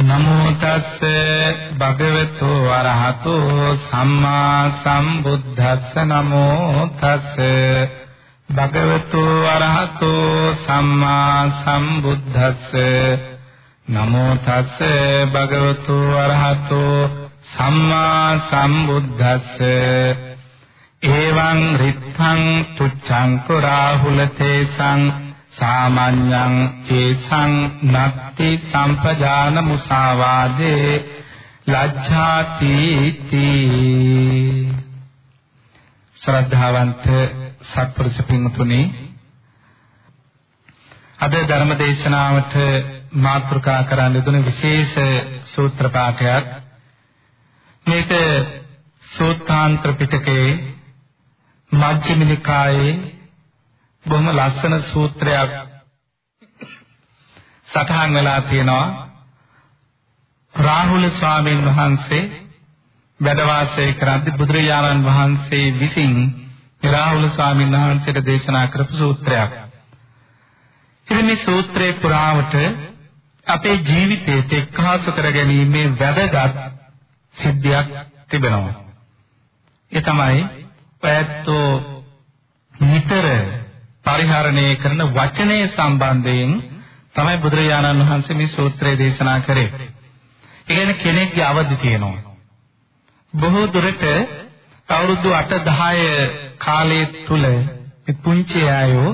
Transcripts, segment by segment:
නමෝ තස්ස භගවතු වරහතෝ සම්මා සම්බුද්දස්ස. නමෝ තස්ස භගවතු වරහතෝ සම්මා සම්බුද්දස්ස. නමෝ තස්ස භගවතු වරහතෝ සම්මා සම්බුද්දස්ස. එවං රිත්තං තුච්ඡං කුරාහුලතේසං සාමඤ්ඤං චේසං නත්ති සම්පජාන මුසාවාදේ ලජ්ජාති තී ශ්‍රද්ධාවන්ත සත්පුරුෂ පින්තුනි අද ධර්ම දේශනාවට මාතෘකා කරන්න දුන විශේෂ සූත්‍ර පාඨයක්. මේක සූත්‍රාන්තර පිටකේ මජ්ක්‍ධිම නිකායේ බොහොම ලස්සන සූත්‍රයක් සටහන් වෙලා තියෙනවා රාහුල ස්වාමීන් වහන්සේ වැඩ වාසය කරද්දී බුදුරජාණන් වහන්සේ විසින් රාහුල ස්වාමීන් වහන්සේට දේශනා කරපු සූත්‍රයක්. ඉතින් මේ සූත්‍රේ පුරාවට අපේ ජීවිතයට එක්කාසු කර ගැනීමේ වැදගත් සිද්ධියක් තිබෙනවා. ඒ තමයි පැත්තෝ නිතර පරිහරණය කරන වචනය සම්බන්ධයෙන් තමයි බුදුරජාණන් වහන්සේ මේ සූත්‍රය දේශනා කරේ. ඒ කියන්නේ කෙනෙක්ගේ අවදි තියෙනවා. බොහෝ දුරට අවුරුදු 8 10 කාලයේ තුල මේ පුංචි අයෝ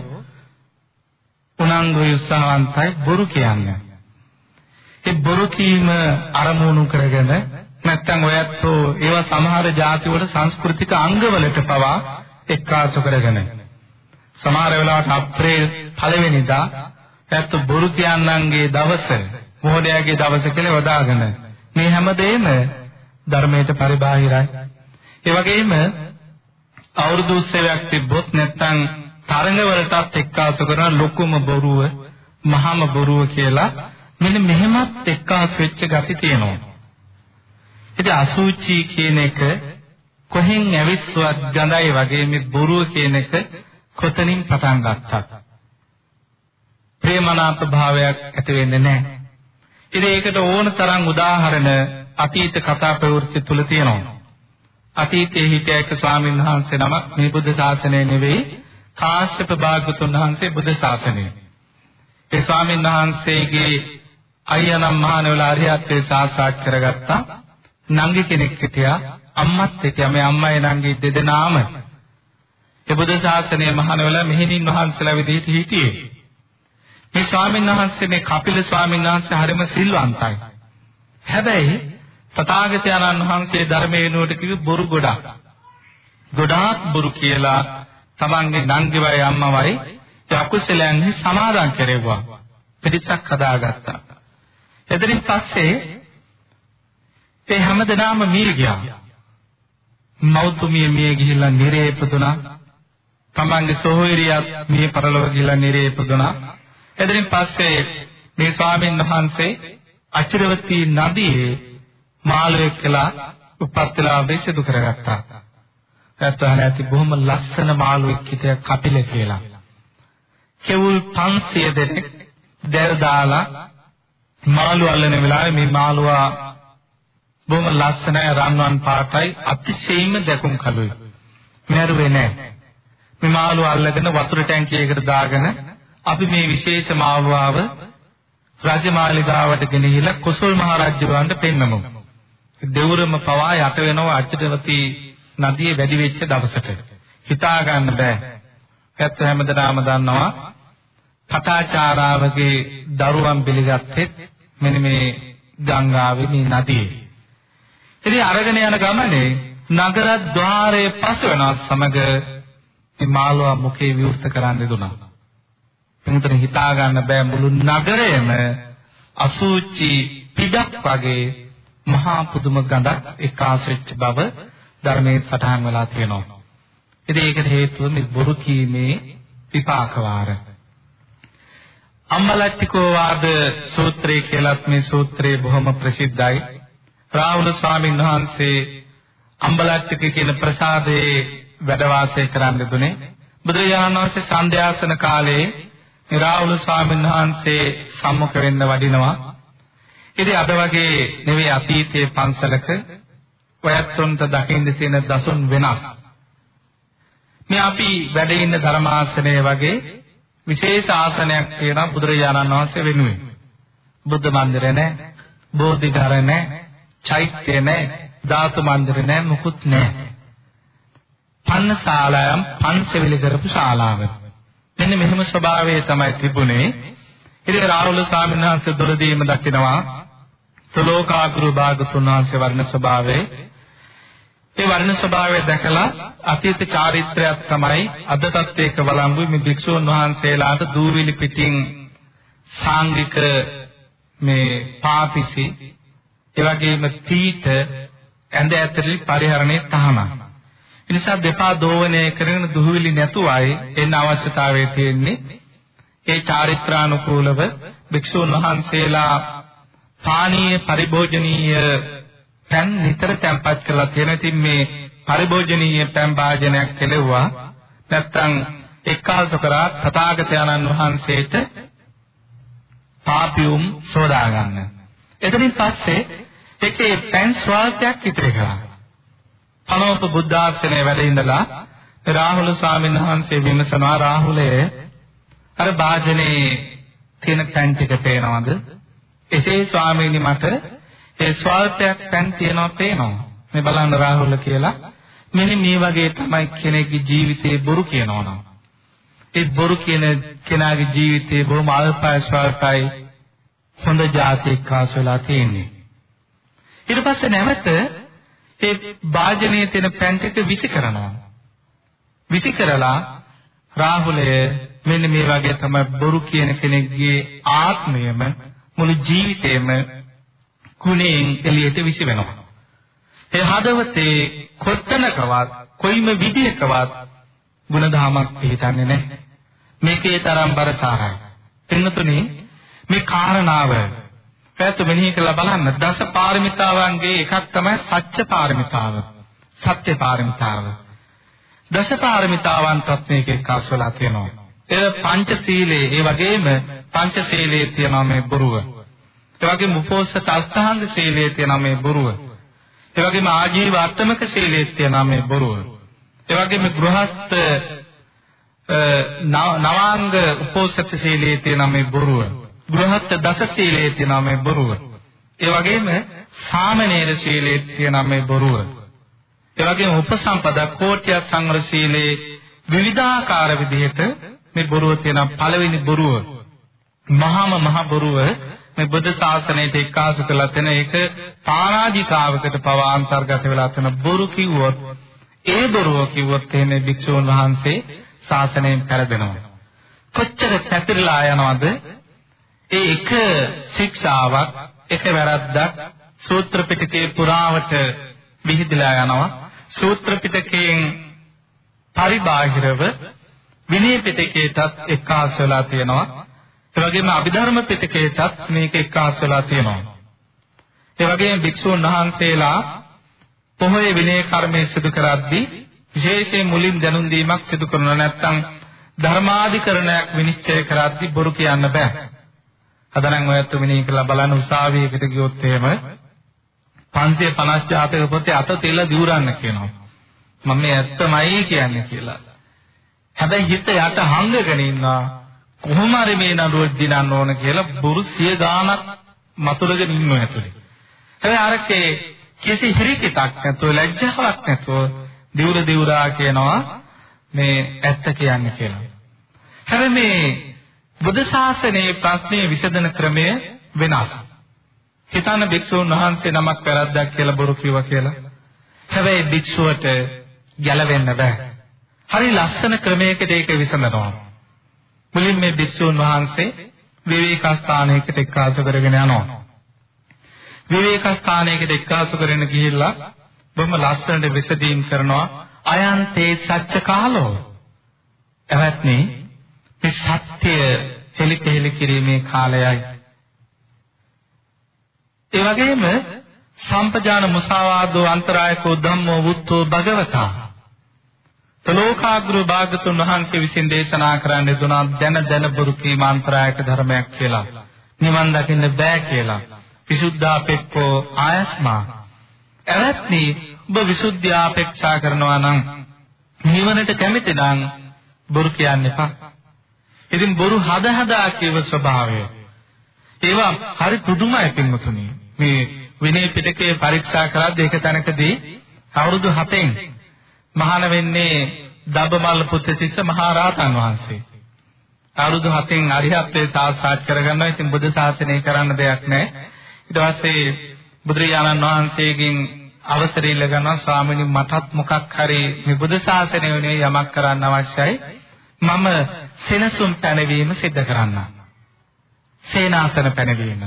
උනන්දු උත්සාහවන්තයි බොරු කියන්නේ. ඒ බොරු කීම අරමුණු කරගෙන නැත්තම් ඔයත්ෝ ඒවා සමහර ಜಾති වල සංස්කෘතික අංගවලට පවා එක්කාසු කරගෙන සමහර වෙලාවට අප්‍රේල් පළවෙනිදා පැත්ත බොරු කියන්නන්ගේ දවස මොහොඩයාගේ දවස කියලා වදාගෙන මේ හැමදේම ධර්මයට පරිබාහිරයි. ඒ වගේම අවුරුදු උත්සවයක් තිබ්බොත් නැත්නම් තරඟවලටත් එක්කාසු කරන ලොකුම බොරුව, මහාම බොරුව කියලා මෙන්න මෙහෙමත් එක්කාසු වෙච්ච gati තියෙනවා. ඉතින් අසුචි කියන එක කොහෙන් ඇවිස්සුවත් ගඳයි වගේ මේ බොරුව කියන එක කොතනින් පටන් ගත්තත් ප්‍රේමනාප භාවයක් ඇති වෙන්නේ නැහැ. ඉතින් ඒකට ඕන තරම් උදාහරණ අතීත කතා ප්‍රවෘත්ති තුල තියෙනවා. අතීතයේ හිටිය එක ස්වාමීන් වහන්සේ නමක් මේ බුද්ධ ශාසනය නෙවෙයි කාශ්‍යප භාගතුන් වහන්සේ බුද්ධ ශාසනය. ඒ ස්වාමීන් වහන්සේගේ අයියානම් මහානවල ආර්යත්වයේ සාක්ෂාත් කරගත්තා. නංගි කෙනෙක් හිටියා අම්මත් හිටියා මේ අම්මයි නංගි දෙදෙනාම ඒ බුද්ධ ශාසනය මහානවල මෙහෙණින් වහන්සේලා විදිහට හිටියේ. මේ ස්වාමීන් වහන්සේ මේ කපිල ස්වාමීන් වහන්සේ හරිම සිල්වන්තයි. හැබැයි තථාගතයන්න් වහන්සේ ධර්මයේ වෙනුවට කිව්ව බොරු ගොඩක්. ගොඩාක් බොරු කියලා තමන්ගේ නංගිවයි අම්මවයි යකුසලයන්හි සමාදන් කෙරෙව්වා. පිටිසක් හදාගත්තා. එතනින් පස්සේ ඒ හැමදෙනාම මිය ගියා. මෞතුමිය මිය ගිහිල්ලා නිරේ ඉපදුනා. තමන්ගේ සොහොයුරියත් මිය පරලොව ගිහිල්ලා නිරේ ඉපදුනා. එදිරින් පස්සේ මේ ස්වාමීන් වහන්සේ අචිරවතී නදියේ මාළුවෙක් කියලා උපත්ලාභේ සිදු කරගත්තා. පැත්තහන ඇති බොහොම ලස්සන මාළුවෙක් හිටිය කපිල කියලා. කෙවුල් 500 දෙනෙක් දැර දාලා මාළු අල්ලන වෙලාවේ මේ මාළුවා බොහොම ලස්සනයි රන්වන් පාටයි අතිශයින්ම දැකුම් කළුයි. මෑරුවේ නැහැ. මේ මාළුව අල්ලගෙන වතුර ටැංකියකට දාගෙන අපි මේ විශේෂ මාළුවාව රජමාලිගාවට ගෙනහිලා කොසල් මහ රජුවන්ට පෙන්නමු. දෙවුරම පවා යට වෙනවා අච්චදවති නදියේ වැඩි වෙච්ච දවසට. හිතා ගන්න බෑ. පැත්ත හැමදාම දන්නවා පටාචාරාවගේ දරුවන් පිළිගත්තෙත් මෙන්න මේ ගංගාවේ මේ නදියේ. ඉතින් අරගෙන යන ගමනේ නගර ద్వාරයේ පස වෙනස් සමග මේ මාළුවා මුඛේ විවෘත කරන්න දුනා. එතන හිතා ගන්න බෑ මුළු නගරයම අසුචි පිටක් වගේ මහා පුදුම ගඳක් එකාසෙච්ච බව ධර්මයේ සටහන් වෙලා තියෙනවා. ඉතින් ඒකට හේතුව මේ බොරු කීමේ විපාක වාර. අම්මලට්ටිකෝ වාද සූත්‍රය කියලත් මේ සූත්‍රය බොහොම ප්‍රසිද්ධයි. රාහුල ස්වාමීන් වහන්සේ අම්බලට්ටික කියන ප්‍රසාදයේ වැඩ වාසය කරන්න දුනේ. බුදුරජාණන් වහන්සේ සන්ධ්‍යාසන කාලයේ රාහුල ස්වාමීන් වහන්සේ සම්මුඛ වෙන්න වඩිනවා. ඉතින් අද වගේ නෙවෙයි අතීතයේ පන්සලක ඔයත්තුන්ට දකින්න තියෙන දසුන් වෙනස්. මේ අපි වැඩ ඉන්න ධර්මාසනය වගේ විශේෂ ආසනයක් තියෙනවා බුදුරජාණන් වහන්සේ වෙනුවෙන්. බුද්ධ මන්දිරය නැහැ, බෝධිඝර නැහැ, චෛත්‍ය නැහැ, ධාතු මන්දිර නැහැ, මුකුත් නැහැ. පන්නශාලායම් පන්සෙවිලි කරපු ශාලාව. මෙන්න මෙහෙම ස්වභාවය තමයි තිබුණේ. ඉතින් රාහුල ස්වාමීන් වහන්සේ දුරදීම දකිනවා තුලෝකාගුරු භාගතුන් වහන්සේ වර්ණ ස්වභාවයේ ඒ වර්ණ ස්වභාවය දැකලා අතීත චාරිත්‍රයක් තමයි අදටත් ඒක වළංගු මේ භික්ෂුන් වහන්සේලාට දූවිලි පිටින් සාංගික මේ පාපිසි ඒ වගේම තීත ඇඳ ඇතුළේ පරිහරණය තහනම්. ඒ නිසා දෙපා දෝවණය කරගෙන දුහවිලි නැතුවයි එන්න අවශ්‍යතාවය තියෙන්නේ. ඒ චාරිත්‍රානුකූලව භික්ෂුන් වහන්සේලා පානීය පරිභෝජනීය පෑන් නිතර තැම්පත් කරලා තියෙන ඉතින් මේ පරිභෝජනීය පෑන් භාජනයක් කෙලෙව්වා නැත්තම් එක්කාස කරා තථාගතයන්න් වහන්සේට පාපියුම් සෝදා ගන්න. එතනින් පස්සේ ඒකේ පෑන් ස්වල්පයක් ඉතිරි කරා. පනෝප බුද්ධාශ්‍රමයේ වැඩ ඉඳලා රාහුල ස්වාමීන් වහන්සේ විමසනවා රාහුලයේ අර වාජනේ තියෙන පෑන් ටික පේනවද? එසේ ස්වාමීනි මට ඒ ස්වල්පයක් පෑන් තියනවා පේනවා. මේ බලන්න රාහුල කියලා. මෙන්න මේ වගේ තමයි කෙනෙක්ගේ ජීවිතේ බොරු කියනවා නම්. ඒ බොරු කියන කෙනාගේ ජීවිතේ බොහොම අල්පයි ස්වල්පයි හොඳ જાතියක් කාස් වෙලා තියෙන්නේ. ඊට පස්සේ නැවත ඒ වාජනයේ තියෙන පැන් ටික විසි කරනවා. විසි කරලා රාහුලය මෙන්න මේ වගේ තමයි බොරු කියන කෙනෙක්ගේ ආත්මයම මුළු ජීවිතේම කුණෙන් එළියට විසි වෙනවා. ඒ හදවතේ කොත්තනකවත් කොයිම විදියකවත් ಗುಣධාමක් පිළිතන්නේ නැහැ. මේකේ තරම් බරසාරයි. එන්නතුනේ මේ කාරණාව පැත්ත මෙනෙහි කරලා බලන්න දස පාරමිතාවන්ගේ එකක් තමයි සත්‍ය පාරමිතාව. සත්‍ය පාරමිතාව. දස පාරමිතාවන්ටත් මේක එක්කාසලා තියෙනවා. ඒ පංචශීලයේ ඒ වගේම පංචශීලයේ තියෙනවා මේ බොරුව. ඒ වගේම උපෝසත අෂ්ටාංග ශීලයේ තියෙනවා මේ බොරුව. ඒ වගේම ආජීව අට්ටමක ශීලයේ තියෙනවා මේ බොරුව. ඒ වගේම ගෘහස්ත නවාංග උපෝසත ශීලයේ තියෙනවා මේ බොරුව. ගෘහස්ත දස ශීලයේ තියෙනවා මේ බොරුව. ඒ වගේම සාමනීර ශීලයේ තියෙනවා මේ බොරුව. ඒ වගේම උපසම්පදා කෝට්‍ය සංවර ශීලයේ විවිධාකාර විදිහට මේ බොරුව තියෙන පළවෙනි බොරුව මහාම මහ බොරුව මේ බුද්ධ ශාසනයට එක්කාසු කරලා තියෙන ඒක පාරාජිකාවකට පවා අන්තර්ගත වෙලා තියෙන බොරු කිව්වොත් ඒ බොරුව කිව්වොත් එහෙම භික්ෂුන් වහන්සේ ශාසනයෙන් පෙරදෙනවා කොච්චර පැතිරලා යනවද ඒ එක ශික්ෂාවක් එක වැරද්දක් සූත්‍ර පිටකේ පුරාවට විහිදලා යනවා. සූත්‍ර පිටකයෙන් පරිබාහිරව විනය පිටකයටත් එක්කාස් වෙලා තියෙනවා. ඒ වගේම අභිධර්ම පිටකයටත් මේක එක්කාස් වෙලා තියෙනවා. ඒ වගේම භික්ෂුන් වහන්සේලා පොහොය විනය කර්මයේ සිදු කරද්දී විශේෂයෙන් මුලින් දැනුම් දීමක් සිදු කරනවා. නැත්නම් ධර්මාධිකරණයක් විනිශ්චය කරද්දී බොරු කියන්න බෑ. අද නම් ඔයත් මෙනෙහි කරලා බලන්න උසාවියකට ගියොත් එහෙම 550 ජාතක පොතේ අත තෙල දිවුරන්න කියනවා. මම මේ ඇත්තමයි කියන්නේ කියලා. හැබැයි හිත යට හංගගෙන ඉන්නවා කොහොම හරි මේ නඩුව දිනන්න ඕන කියලා බුරු සිය ගානක් මතුරගෙන ඉන්නවා ඇතුලේ. හැබැයි අරකේ කිසි හිරිකිතක් නැතුව ලැජ්ජාවක් නැතුව දිවුර දිවුරා කියනවා මේ ඇත්ත කියන්නේ කියලා. හැබැයි මේ බුදු ශාසනයේ ප්‍රශ්නේ විසඳන ක්‍රමය වෙනස්. හිතන්න භික්ෂුන් වහන්සේ නමක් වැරද්දක් කියලා බොරු කිව්වා කියලා. හැබැයි භික්ෂුවට ගැලවෙන්න බෑ. හරි ලස්සන ක්‍රමයකට ඒක විසඳනවා. මුලින් මේ භික්ෂුන් වහන්සේ විවේක ස්ථානයකට එක්කාසු කරගෙන යනවා. විවේක ස්ථානයකට එක්කාසු කරගෙන ගිහිල්ලා බොහොම ලස්සනට විසදීම් කරනවා අයන්තේ සත්‍ය කාලෝ. එවත්නි මේ සත්‍ය හෙලිපෙහෙලි කිරීමේ කාලයයි. ඒ වගේම සම්පජාන මුසාවාදෝ අන්තරායකෝ ධම්මෝ වුත්තෝ භගවතා තලෝකාග්‍ර භාගතුන් වහන්සේ විසින් දේශනා කරන්නේ දුනා දැන දැන බුරු කීම අන්තරායක ධර්මයක් කියලා. නිවන් දකින්න බෑ කියලා. විසුද්ධාපෙක්කෝ ආයස්මා එවත්නි ඔබ විසුද්ධිය අපේක්ෂා කරනවා නම් නිවනට කැමති නම් බොරු කියන්න එපා. ඉතින් බොරු හද හදා කියව ස්වභාවය. ඒවා හරි පුදුමයි පින්වතුනි. මේ විනය පිටකේ පරීක්ෂා කරද්දී ඒක තැනකදී අවුරුදු 7න් මහාන වෙන්නේ දබමල්ල පුත්තිස්ස මහා රහතන් වහන්සේ. අවුරුදු 7න් අරිහත්ත්වයේ සාක්ෂාත් කරගන්නවා. ඉතින් බුදු ශාසනය කරන්න දෙයක් නැහැ. ඊට පස්සේ බුදුරජාණන් වහන්සේගෙන් අවසරය ඉල්ලගන්නවා ස්වාමීනි මටත් මොකක් හරි මේ බුදු ශාසනය වෙනුවෙන් යමක් කරන්න අවශ්‍යයි. මම සෙනසුන් පැනවීම සිද්ධ කරන්න. සේනාසන පැනවීම.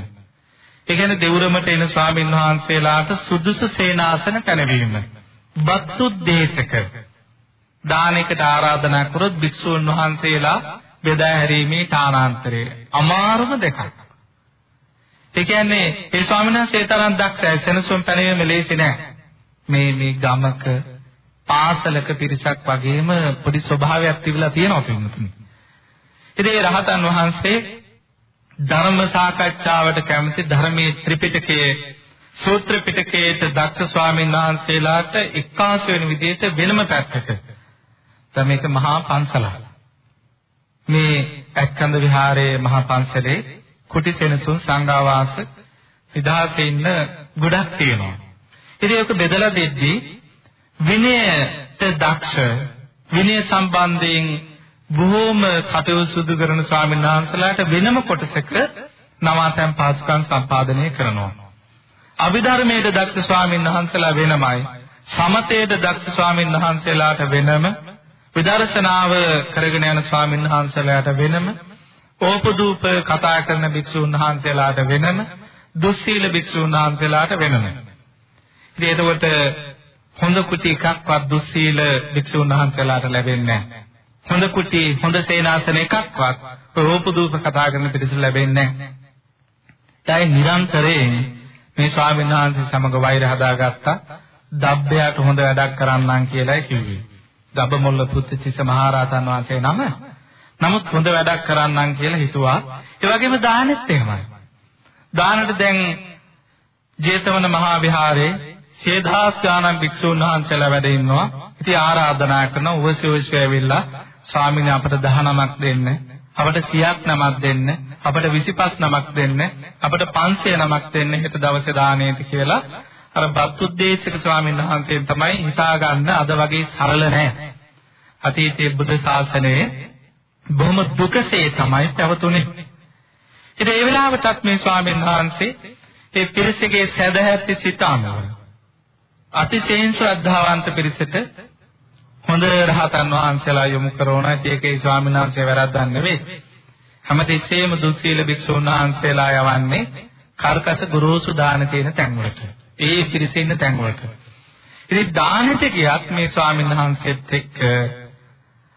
ඒ කියන්නේ දෙවුරමට එන ස්වාමින් වහන්සේලාට සුදුසු සේනාසන පැනවීම. බත්තුද්දේශක දානයකට ආරාධනා කරොත් භික්ෂූන් වහන්සේලා බෙදා හැරීමේ තානාන්තරය අමාරුම දෙකක්. ඒ කියන්නේ ඒ ස්වාමීන් වහන්සේ තරම් දක්ෂයි සෙනසුන් පැනවීම ලේසි නෑ. මේ මේ ගමක පාසලක පිරිසක් වගේම පොඩි ස්වභාවයක් තිබිලා තියෙනවා පින්තුනි. ඉතින් ඒ රහතන් වහන්සේ ධර්ම සාකච්ඡාවට කැමති ධර්මයේ ත්‍රිපිටකයේ සූත්‍ර පිටකයේට දක්ෂ ස්වාමීන් වහන්සේලාට එක්කාස වෙන විදිහට වෙනම පැත්තක තමේක මහා පන්සලක්. මේ ඇක්කන්ද විහාරයේ මහා පන්සලේ කුටි සෙනසුන් සංඝාවාස නිදහසේ ඉන්න ගොඩක් තියෙනවා. ඉතින් ඒක බෙදලා දෙද්දී විනයට දක්ෂ විනය සම්බන්ධයෙන් බොහෝම කටයුතු සිදු කරන ස්වාමීන් වහන්සේලාට වෙනම කොටසක නවාතැන් පාසුකම් සම්පාදනය කරනවා. අභිධර්මයේ දක්ෂ ස්වාමීන් වහන්සේලා වෙනමයි. සමතේට දක්ෂ ස්වාමීන් වහන්සේලාට වෙනම විදර්ශනාව කරගෙන යන ස්වාමීන් වහන්සේලාට වෙනම ඕපදූප කතා කරන භික්ෂුන් වහන්සේලාට වෙනම දුස්සීල භික්ෂුන් වහන්සේලාට වෙනම. ඉතින් එතකොට හොඳ කුටි එකක්වත් දුස්සීල භික්ෂුන් වහන්සේලාට ලැබෙන්නේ නැහැ. හොඳ කුටි හොඳ සේනාසන එකක්වත් ඕපදූප කතා කරන පිරිස ලැබෙන්නේ නැහැ. ඒයි නිරන්තරයෙන් මේ ස්වාමීන් වහන්සේ සමග වෛර හදාගත්තා. දබ්බයට හොඳ වැඩක් කරන්නම් කියලායි කිව්වේ. දබ්බමොල්ල පුත්තිච්ච මහරහතන් වහන්සේ නම. නමුත් හොඳ වැඩක් කරන්නම් කියලා හිතුවා. ඒ වගේම දානෙත් එහෙමයි. දානට දැන් ජේතවන මහා විහාරේ ශේධාස් ගානම් භික්ෂුන් වහන්සේලා වැඩ ඉන්නවා. ඉතින් ආරාධනා කරන උවසෝෂය ඇවිල්ලා ස්වාමීන් අපට 19ක් දෙන්න. අපට 100ක් නමක් දෙන්න. අපට 25 නමක් දෙන්න. අපට 500 නමක් දෙන්න හෙට දවසේ දාණයට කියලා අර බත්තුද්දේශක ස්වාමීන් වහන්සේ තමයි හිතාගන්න අද වගේ සරල නැහැ. අතීතයේ බුද්ධ ශාසනයේ බොහොම දුකසේ තමයි පැවතුනේ. ඉතින් ඒ වෙලාවටත් මේ ස්වාමීන් වහන්සේ ඒ පිරිසගේ සැදැහැති සිත අනුව අතිශයින් ශ්‍රද්ධාවන්ත පිරිසට හොඳ රහතන් වහන්සේලා යොමු කරනවා. ඒකේ ස්වාමීන් වහන්සේ වැරද්දක් නෙවෙයි. හැමතිස්සෙම දුස්සීල භික්ෂුන් වහන්සේලා යවන්නේ කර්කස ගුරුසු දාන තියෙන තැන්වලට. ඒ පිරිස ඉන්න තැන්වලට. ඉතින් දානෙට ගියත් මේ ස්වාමීන් වහන්සේත් එක්ක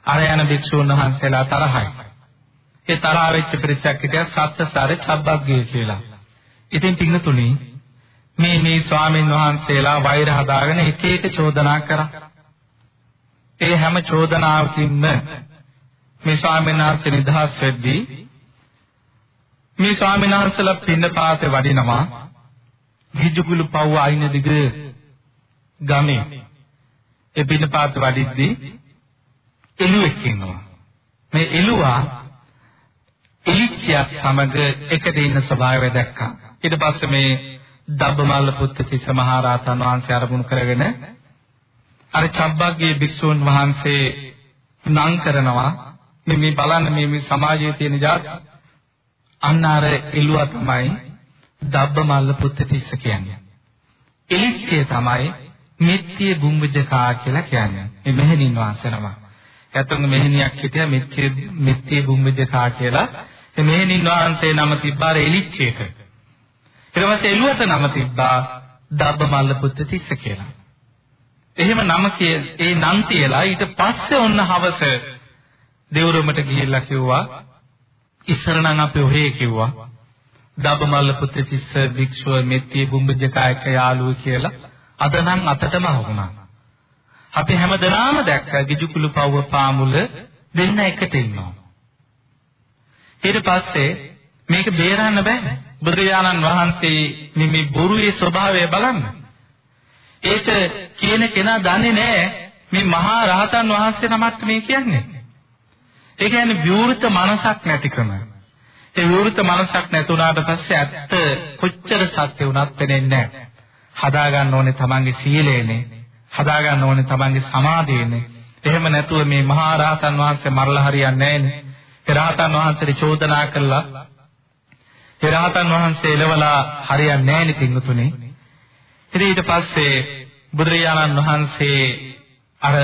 අර යන භික්ෂුන් වහන්සේලා තරහයි. ඒ තරහ වෙච්ච පිරිසක් හිටියා සත්සාර චබ්බග්ගේ කියලා. ඉතින් පින්නතුනි මේ මේ ස්වාමීන් වහන්සේලා වෛර හදාගෙන එක එක චෝදනා කරා. ඒ හැම චෝදනාවකින්ම මේ ස්වාමීන් වහන්සේ නිදහස් වෙද්දී මේ ස්වාමීන් වහන්සේලා පින්නපාතේ වඩිනවා ගිජුකුළු පව්ව අයින දිග ගමේ. ඒ පින්නපාත වඩිද්දී එළුවෙක් ඉන්නවා. මේ එළුවා එලිච්චියක් සමග එකට ඉන්න ස්වභාවය දැක්කා. ඊට පස්සේ මේ දබ්බමල්ල පුත්තිස්ස මහරහතන් වහන්සේ අරමුණු කරගෙන අර චබ්බග්ගේ භික්ෂූන් වහන්සේ නම් කරනවා මේ මේ බලන්න මේ මේ සමාජයේ තියෙන જાත් අන්න අර එළුවා තමයි දබ්බමල්ල පුත්තිස්ස කියන්නේ. එලිච්චේ තමයි මෙත්තිය බුම්බජකා කියලා කියන්නේ. මේ මෙහෙණින් වහන්සේනම. ඇත්තම මෙහෙණියක් හිටියා මෙත්තිය මෙත්තිය බුම්බජකා කියලා. ඒ මෙහෙණින් වහන්සේ නම තිබ්බාර එලිච්චේට. ඊට පස්සේ එළුවට නම තිබ්බා දබ්බමල්ල පුත්තිස්ස කියලා. එහෙම නම කිය ඒ නම් තියලා ඊට පස්සේ ඔන්න හවස දෙවුරමට ගිහිල්ලා කිව්වා ඉස්සර නම් අපි ඔහේ කිව්වා දබමල්ල පුත්තිස්ස භික්ෂුව මෙත්තිය බුම්බජකායක යාළුව කියලා අද නම් අතටම වුණා. අපි හැමදෙනාම දැක්ක ගිජුකුළු පව්ව පාමුල දෙන්න එකට ඉන්නවා. ඊට පස්සේ මේක බේරන්න බෑ. බුදුරජාණන් වහන්සේ මේ බොරුවේ ස්වභාවය බලන්න. ඒක කියන කෙනා දන්නේ නැහැ මේ මහා රහතන් වහන්සේ නමක් මේ කියන්නේ. ඒ කියන්නේ විවෘත මනසක් නැතිකම. ඒ විවෘත මනසක් නැතුණාට පස්සේ ඇත්ත කොච්චර සත්‍ය වුණත් වෙන්නේ නැහැ. හදා ගන්න ඕනේ තමන්ගේ සීලයනේ. හදා ගන්න ඕනේ තමන්ගේ සමාධියනේ. එහෙම නැතුව මේ මහා රහතන් වහන්සේ මරලා හරියන්නේ නැහැනේ. ඒ රහතන් වහන්සේට චෝදනා කළා. ඒ රහතන් වහන්සේ එළවලා හරියන්නේ නැහැනේ පින්තුනේ. ඉතින් ඊට පස්සේ බුදුරජාණන් වහන්සේ අර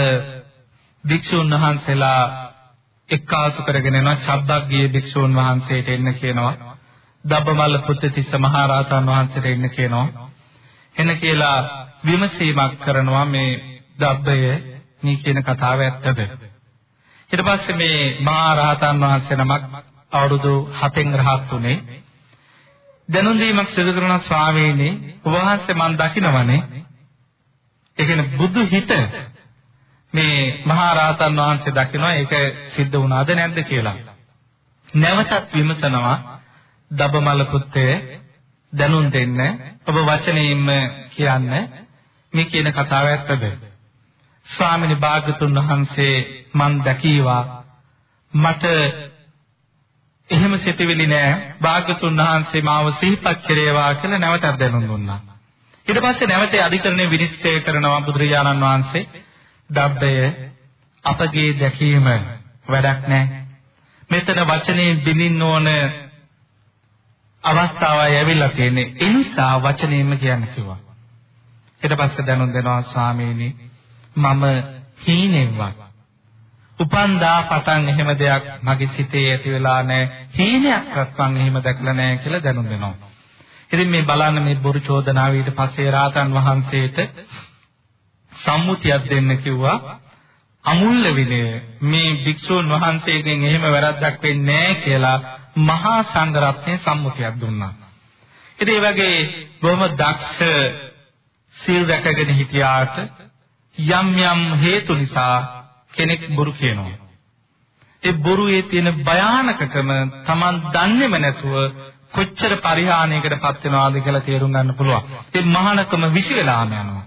භික්ෂුන් වහන්සේලා එක්කාසු කරගෙන යනවා චබ්බග්ගිය භික්ෂුන් වහන්සේට එන්න කියනවා. දබ්බමල්ල පුත්තිස්ස මහරහතන් වහන්සේට එන්න කියනවා. එන්න කියලා විමසීමක් කරනවා මේ දබ්බය මේ කියන කතාව ඇත්තද? ඊට පස්සේ මේ මහරහතන් වහන්සේ නමක් අවුරුදු 7න් රහත් උනේ. දැනුම් දීමක් සිදු කරන ස්වාමීනි ඔබ වහන්සේ මම දකිනවනේ. ඒ කියන්නේ බුදු හිත මේ මහා රහතන් වහන්සේ දකිනවා ඒක සිද්ධ වුණාද නැද්ද කියලා. නැවතත් විමසනවා දබමල පුත්තේ දැනුම් දෙන්න ඔබ වචනයෙන්ම කියන්න මේ කියන කතාව ඇත්තද? ස්වාමිනි භාගතුන් වහන්සේ මන් දැකීවා මට එහෙම සිතෙවිලි නෑ භාගතුන් වහන්සේ මාව සිහිපත් කෙරේවා කියලා නැවතත් දැනුම් දුන්නා. ඊට පස්සේ නැවත අධිකරණය විනිශ්චය කරනවා බුදුරජාණන් වහන්සේ දබ්බය අපගේ දැකීම වැඩක් නැහැ. මෙතන වචනේ බිඳින්න ඕන අවස්ථාවයි ඇවිල්ලා තියෙන්නේ. ඒ නිසා වචනේම කියන්න කිව්වා. ඊට පස්සේ දැනුම් දෙනවා ස්වාමීනි මම හීනෙන්වත් උපන්දා පටන් එහෙම දෙයක් මගේ සිතේ ඇති වෙලා නැහැ. හීනයක්වත් මම එහෙම දැකලා නැහැ කියලා දැනුම් දෙනවා. ඉතින් මේ බලන්න මේ බොරු චෝදනාව ඊට පස්සේ රාතන් වහන්සේට සම්මුතියක් දෙන්න කිව්වා අමුල්ල විනය මේ භික්ෂුන් වහන්සේගෙන් එහෙම වැරද්දක් වෙන්නේ නැහැ කියලා මහා සංඝරත්නය සම්මුතියක් දුන්නා. ඉතින් ඒ වගේ බොහොම දක්ෂ සීල් රැකගෙන හිටියාට යම් යම් හේතු නිසා කෙනෙක් බොරු කියනවා. ඒ බොරුවේ තියෙන භයානකකම Taman දන්නේම නැතුව කොච්චර පරිහානියකටපත් වෙනවද කියලා තේරුම් ගන්න පුළුවන්. ඒ මහානකම විසි වෙලාම යනවා.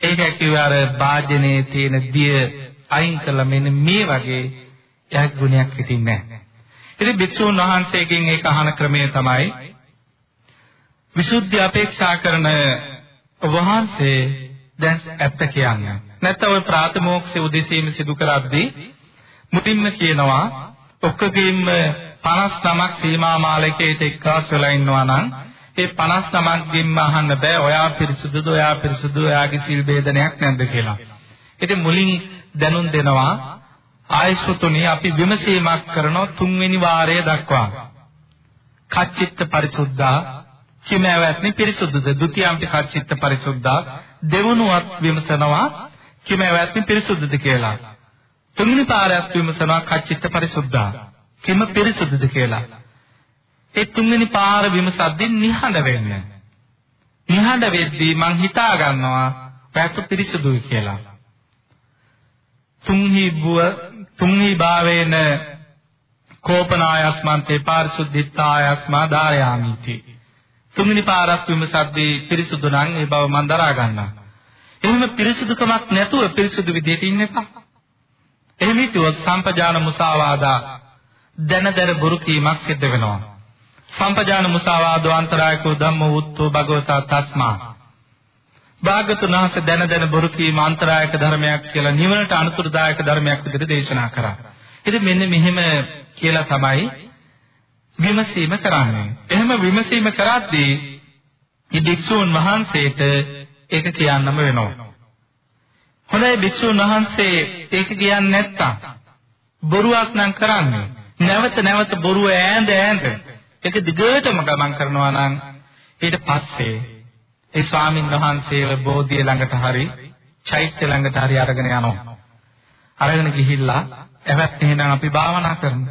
ඒක කිව්ව අර වාජනේ තියෙන දිය අයින් කළා මෙන්න මේ වගේ යක් ගුණයක් හිටින්නේ නැහැ. ඉතින් භික්ෂුන් වහන්සේගෙන් ඒක අහන ක්‍රමය තමයි විසුද්ධිය අපේක්ෂා කරන වහන්සේ දැන් ඇත්ත කියන්නේ. නැත්නම් ওই ප්‍රාථමෝක්ෂය උදෙසීම සිදු කරද්දී මුලින්ම කියනවා ඔක්කොගෙම 59ක් සීමා මාලකයට එක්කාස් වෙලා ඉන්නවා නම් ඒ 59ක් ගෙම්ම අහන්න බෑ ඔයා පිරිසුදුද ඔයා පිරිසුදු ඔයාගේ සිල් වේදනයක් නැද්ද කියලා. ඉතින් මුලින් දැනුම් දෙනවා ආයසුතුනි අපි විමසීමක් කරනවා තුන්වෙනි වාරය දක්වා. කච්චිත්ත පරිසුද්ධා කිමෑවත්නි පිරිසුදුද ဒ ුතියම්පි කච්චිත්ත පරිසුද්ධා දෙවනුවත් විමසනවා කිමෑවත්නි පිරිසුදුද කියලා. තුන්වෙනි පාරයක් විමසනවා කච්චිත්ත පරිසුද්ධා කිම පිරිසුදුද කියලා. ඒ තුන්වෙනි පාර විමසද්දී නිහඬ වෙන්න. නිහඬ වෙද්දී මං හිතා ගන්නවා පැත්ත පිරිසුදුයි කියලා. තුන්හි බුව තුන්හි භාවේන කෝපනායස්මන්තේ පාරිසුද්ධිත්තායස්මා දායාමිති. තුන්වෙනි පාරක් විමසද්දී පිරිසුදු නම් ඒ බව මන් දරා ගන්නවා. එහෙම පිරිසුදුකමක් නැතුව පිරිසුදු විදියට ඉන්න එපා. එහෙම හිතුවොත් සම්පජාන මුසාවාදා දැනදර බුරු කීමක් සිද්ධ වෙනවා. සම්පජාන මුසාවාදෝ අන්තරායකෝ ධම්මෝ උත්තෝ භගවතා තස්මා භාගතුන් වහන්සේ දැන දැන බොරු කීම අන්තරායක ධර්මයක් කියලා නිවනට අනුතුරුදායක ධර්මයක් විදිහට දේශනා කරා. ඉතින් මෙන්න මෙහෙම කියලා තමයි විමසීම කරන්නේ. එහෙම විමසීම කරද්දී මේ භික්ෂූන් වහන්සේට ඒක කියන්නම වෙනවා. හොඳයි භික්ෂූන් වහන්සේ ඒක කියන්නේ නැත්තම් බොරුවක් නම් කරන්නේ. නැවත නැවත බොරුව ඈඳ ඈඳ ඒක දිගටම ගමන් කරනවා නම් ඊට පස්සේ ඒ ස්වාමින් වහන්සේව බෝධිය ළඟට හරි චෛත්‍ය ළඟට හරි අරගෙන යනවා. අරගෙන ගිහිල්ලා එවත් එහෙනම් අපි භාවනා කරමු.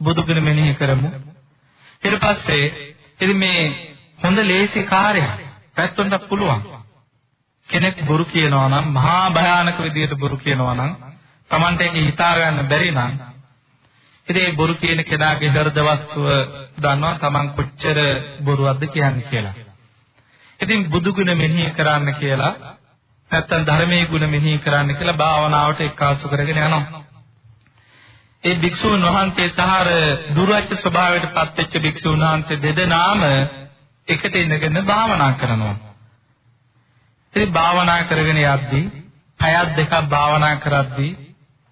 බුදුගුණ මෙනෙහි කරමු. ඊට පස්සේ ඉතින් මේ හොඳ ලේසි කාර්යයක් පැත්තොන්ට පුළුවන්. කෙනෙක් බොරු කියනවා නම් මහා භයානක විදියට බොරු කියනවා නම් Tamante එක හිතා ගන්න බැරි නම් ඉතින් මේ බොරු කියන කෙනාගේ හෘද වස්තුව දන්නවා Taman කොච්චර බොරුවක්ද කියන්නේ කියලා. ඉතින් බුදු ගුණ මෙනෙහි කරන්න කියලා නැත්තම් ධර්මයේ ගුණ මෙනෙහි කරන්න කියලා භාවනාවට එක්කාසු කරගෙන යනවා. ඒ භික්ෂුන් වහන්සේ සහර දුර්වච ස්වභාවයට පත්වෙච්ච භික්ෂුන් වහන්සේ දෙදෙනාම එකට ඉඳගෙන භාවනා කරනවා. ඉතින් භාවනා කරගෙන යද්දී පැයක් දෙකක් භාවනා කරද්දී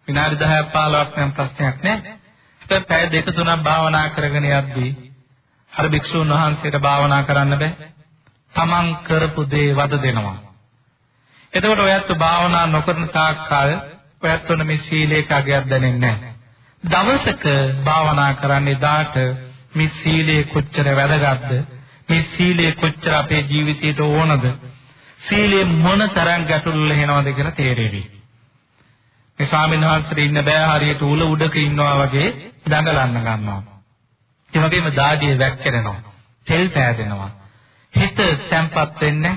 විනාඩි 10ක් 15ක් නම් ප්‍රශ්නයක් නෑ. ඉතින් පැය දෙක තුනක් භාවනා කරගෙන යද්දී අර භික්ෂුන් වහන්සේට භාවනා කරන්න බෑ. තමන් කරපු දේ වද දෙනවා. එතකොට ඔයත් භාවනා නොකරන තාක් කල් ඔයත් උන මේ සීලේක අගයක් දැනෙන්නේ නැහැ. දවසක භාවනා කරන්නේ දාට මේ සීලය කොච්චර වැදගත්ද මේ සීලය කොච්චර අපේ ජීවිතයට ඕනද සීලය මොන තරම් ගැටලු ලෙහෙනවද කියලා තේරෙවි. මේ ස්වාමීන් වහන්සේට ඉන්න බෑ හරියට උල උඩක ඉන්නවා වගේ දඟලන්න ගන්නවා. ඒ වගේම දාඩිය වැක්කිරෙනවා. තෙල් පෑදෙනවා. හිත තැම්පත් වෙන්නේ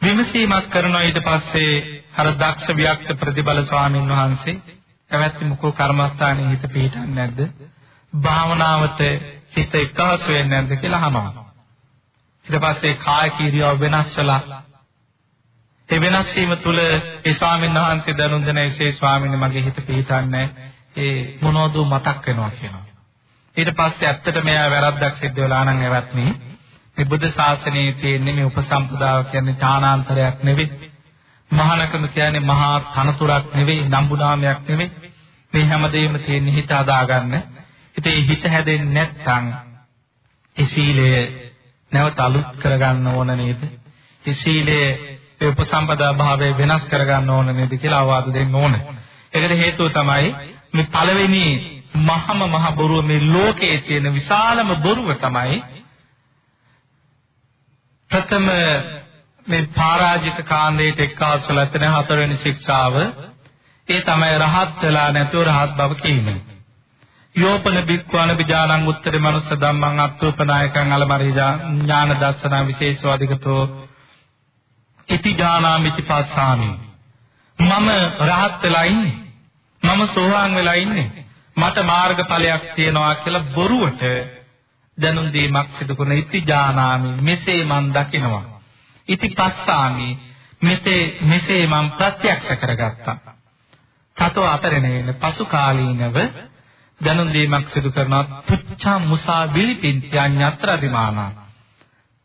විමසීමක් කරනවා ඊට පස්සේ අර දක්ෂ වික්ත ප්‍රතිබල ස්වාමීන් වහන්සේ පැවැත්ති මොකෝ කර්මස්ථානයේ හිත පිහිටන්නේ නැද්ද? භාවනාවට හිත එකහසු වෙන්නේ නැද්ද කියලා අහනවා. ඊට පස්සේ කාය කීරියව වෙනස් වෙලා ඒ වෙනස් වීම තුළ ඒ ස්වාමීන් වහන්සේ දනුන් දෙන එසේ ස්වාමීන් මගේ හිත පිහිටන්නේ ඒ මොනවද මතක් වෙනවා කියනවා. ඊට පස්සේ ඇත්තට මෙයා වැරද්දක් සිද්ධ වෙලා නම් එවත්නි මේ බුද්ධ ශාසනයේ තියෙන්නේ මේ උපසම්පදාව කියන්නේ ඥානාන්තරයක් නෙවෙයි. මහානකම කියන්නේ මහා තනතුරක් නෙවෙයි, නම්බුනාමයක් නෙවෙයි. මේ හැමදේම තියෙන හිත හදාගන්න. ඉතින් මේ හිත හැදෙන්නේ නැත්නම් ඒ සීලය නැවත අලුත් කරගන්න ඕන නේද? ඒ සීලය ඒ උපසම්පදා භාවය වෙනස් කරගන්න ඕන නේද කියලා අවවාද දෙන්න ඕන. ඒකට හේතුව තමයි මේ පළවෙනි මහම මහ බොරුව මේ ලෝකයේ තියෙන විශාලම බොරුව තමයි ප්‍රථම මේ පරාජික කාණ්ඩයට එක්කාසුලා තියෙන හතරවෙනි ශික්ෂාව ඒ තමයි රහත් වෙලා නැතුව රහත් බව කියන්නේ. යෝපන බික්ඛවන විජානං උත්තරේ මනුස්ස ධම්මං අත්ූපනායකං අලමරිජා ඥාන දර්ශන විශේෂවාදිකතෝ ඉති ඥානාමිති පස්සාමි. මම රහත් වෙලා ඉන්නේ. මම සෝවාන් වෙලා ඉන්නේ. මට මාර්ගඵලයක් තියෙනවා කියලා බොරුවට දැනුම් දීමක් සිදු කරන ඉති ඥානාමි මෙසේ මන් දකිනවා. ඉති පස්සාමි මෙතේ මෙසේ මම ප්‍රත්‍යක්ෂ කරගත්තා. තතෝ අතරණේන පසු කාලීනව දැනුම් දීමක් සිදු කරනවා තුච්ඡා මුසා විලිපින්ති අඤ්ඤත්‍ර අධිමානා.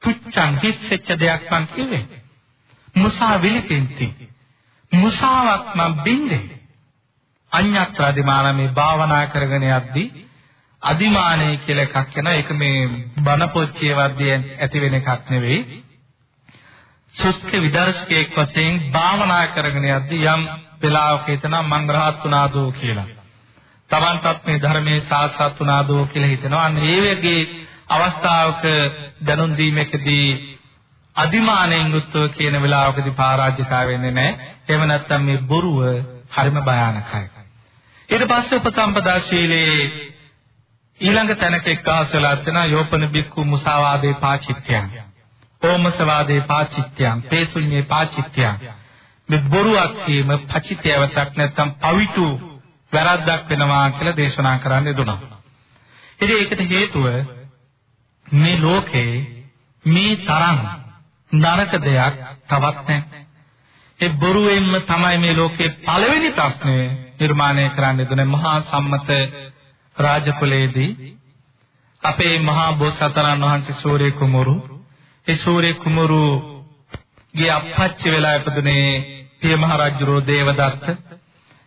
තුච්ඡං හිස්සෙච්ච දෙයක් මං කිව්වේ. මුසා විලිපින්ති. මුසාවක් මං බින්දේ. අඤ්ඤත්‍ර අධිමානා මේ භාවනා කරගෙන යද්දී අදිමානය කියලා එකක් වෙනවා. ඒක මේ බණ පොච්චියේ වර්ධය ඇති වෙන එකක් නෙවෙයි. සුස්ත විදර්ශකයෙක් වශයෙන් භාවනා කරගෙන යද්දී යම් වෙලාවක හිතනවා මං රහත් වුණාදෝ කියලා. Tamanටත් මේ ධර්මයේ සාසත් වුණාදෝ කියලා හිතනවා. අන්න ඒ වගේ අවස්ථාවක දැනුම් දීමකදී අදිමාණයෙන් යුක්තව කියන වෙලාවකදී පරාජිකා වෙන්නේ නැහැ. එහෙම නැත්නම් මේ බොරුව හරිම භයානකයි. ඊට පස්සේ උපසම්පදා ශීලයේ ඊළඟ තැනක එක්කාසලා තියෙන යෝපන බික්කු මුසාවාදේ පාචිත්‍යං. ඕමසවාදේ පාචිත්‍යං. පේසුඤ්ඤේ පාචිත්‍යං. මේ බොරුවක් කීම පචිතයවතක් නැත්නම් පවිතු වැරද්දක් වෙනවා කියලා දේශනා කරන්න දුනා. ඉතින් ඒකට හේතුව මේ ලෝකේ මේ තරම් නරක දෙයක් තවත් නැහැ. ඒ බොරුවෙන්ම තමයි මේ ලෝකේ පළවෙනි ප්‍රශ්නය නිර්මාණය කරන්න දුන්නේ මහා සම්මත රාජකුලයේදී අපේ මහා බෝසතාණන් වහන්සේ සූර්ය කුමරු ඒ සූර්ය කුමරු ගේ අපච්චි වෙලා ඉපදුනේ පිය මහ රජුරෝ දේවදත්ත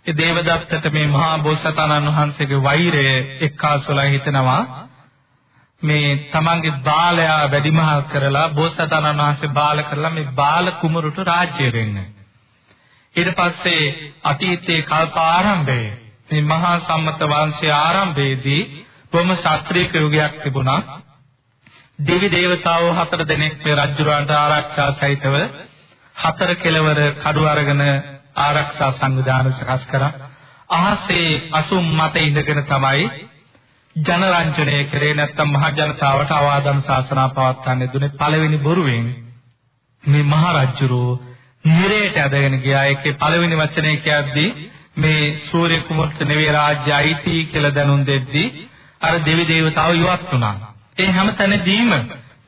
ඒ දේවදත්තට මේ මහා බෝසතාණන් වහන්සේගේ වෛරය එක්කාසුලා හිතනවා මේ තමන්ගේ බාලයා වැඩිමහල් කරලා බෝසතාණන් වහන්සේ බාල කරලා මේ බාල කුමරුට රාජ්‍ය වෙන්න. ඊට පස්සේ අතීතයේ කල්ප ආරම්භයේ මේ මහා සම්මත වංශයේ ආරම්භයේදී බොහොම ශාස්ත්‍රීය යුගයක් තිබුණා. දෙවි දේවතාවෝ හතර දෙනෙක් මේ රජුරවන්ට ආරක්ෂා සහිතව හතර කෙලවර කඩු අරගෙන ආරක්ෂා සංවිධාන සකස් කරා. අහසේ අසුම් මත ඉඳගෙන තමයි ජනරංජනය කරේ නැත්තම් මහ ජනතාවට අවවාදම් ශාසනා පවත්වන්නේ දුන්නේ පළවෙනි බොරුවෙන් මේ මහ රජුරෝ නිරේට ඇදගෙන ගියා ඒකේ පළවෙනි වචනේ කියද්දී මේ සූර්ය කුමර්ත නෙවෙයි රාජ්‍ය අයිති කියලා දැනුම් දෙද්දී අර දෙවි දේවතාවෝ ඉවත් වුණා. ඒ හැම තැනදීම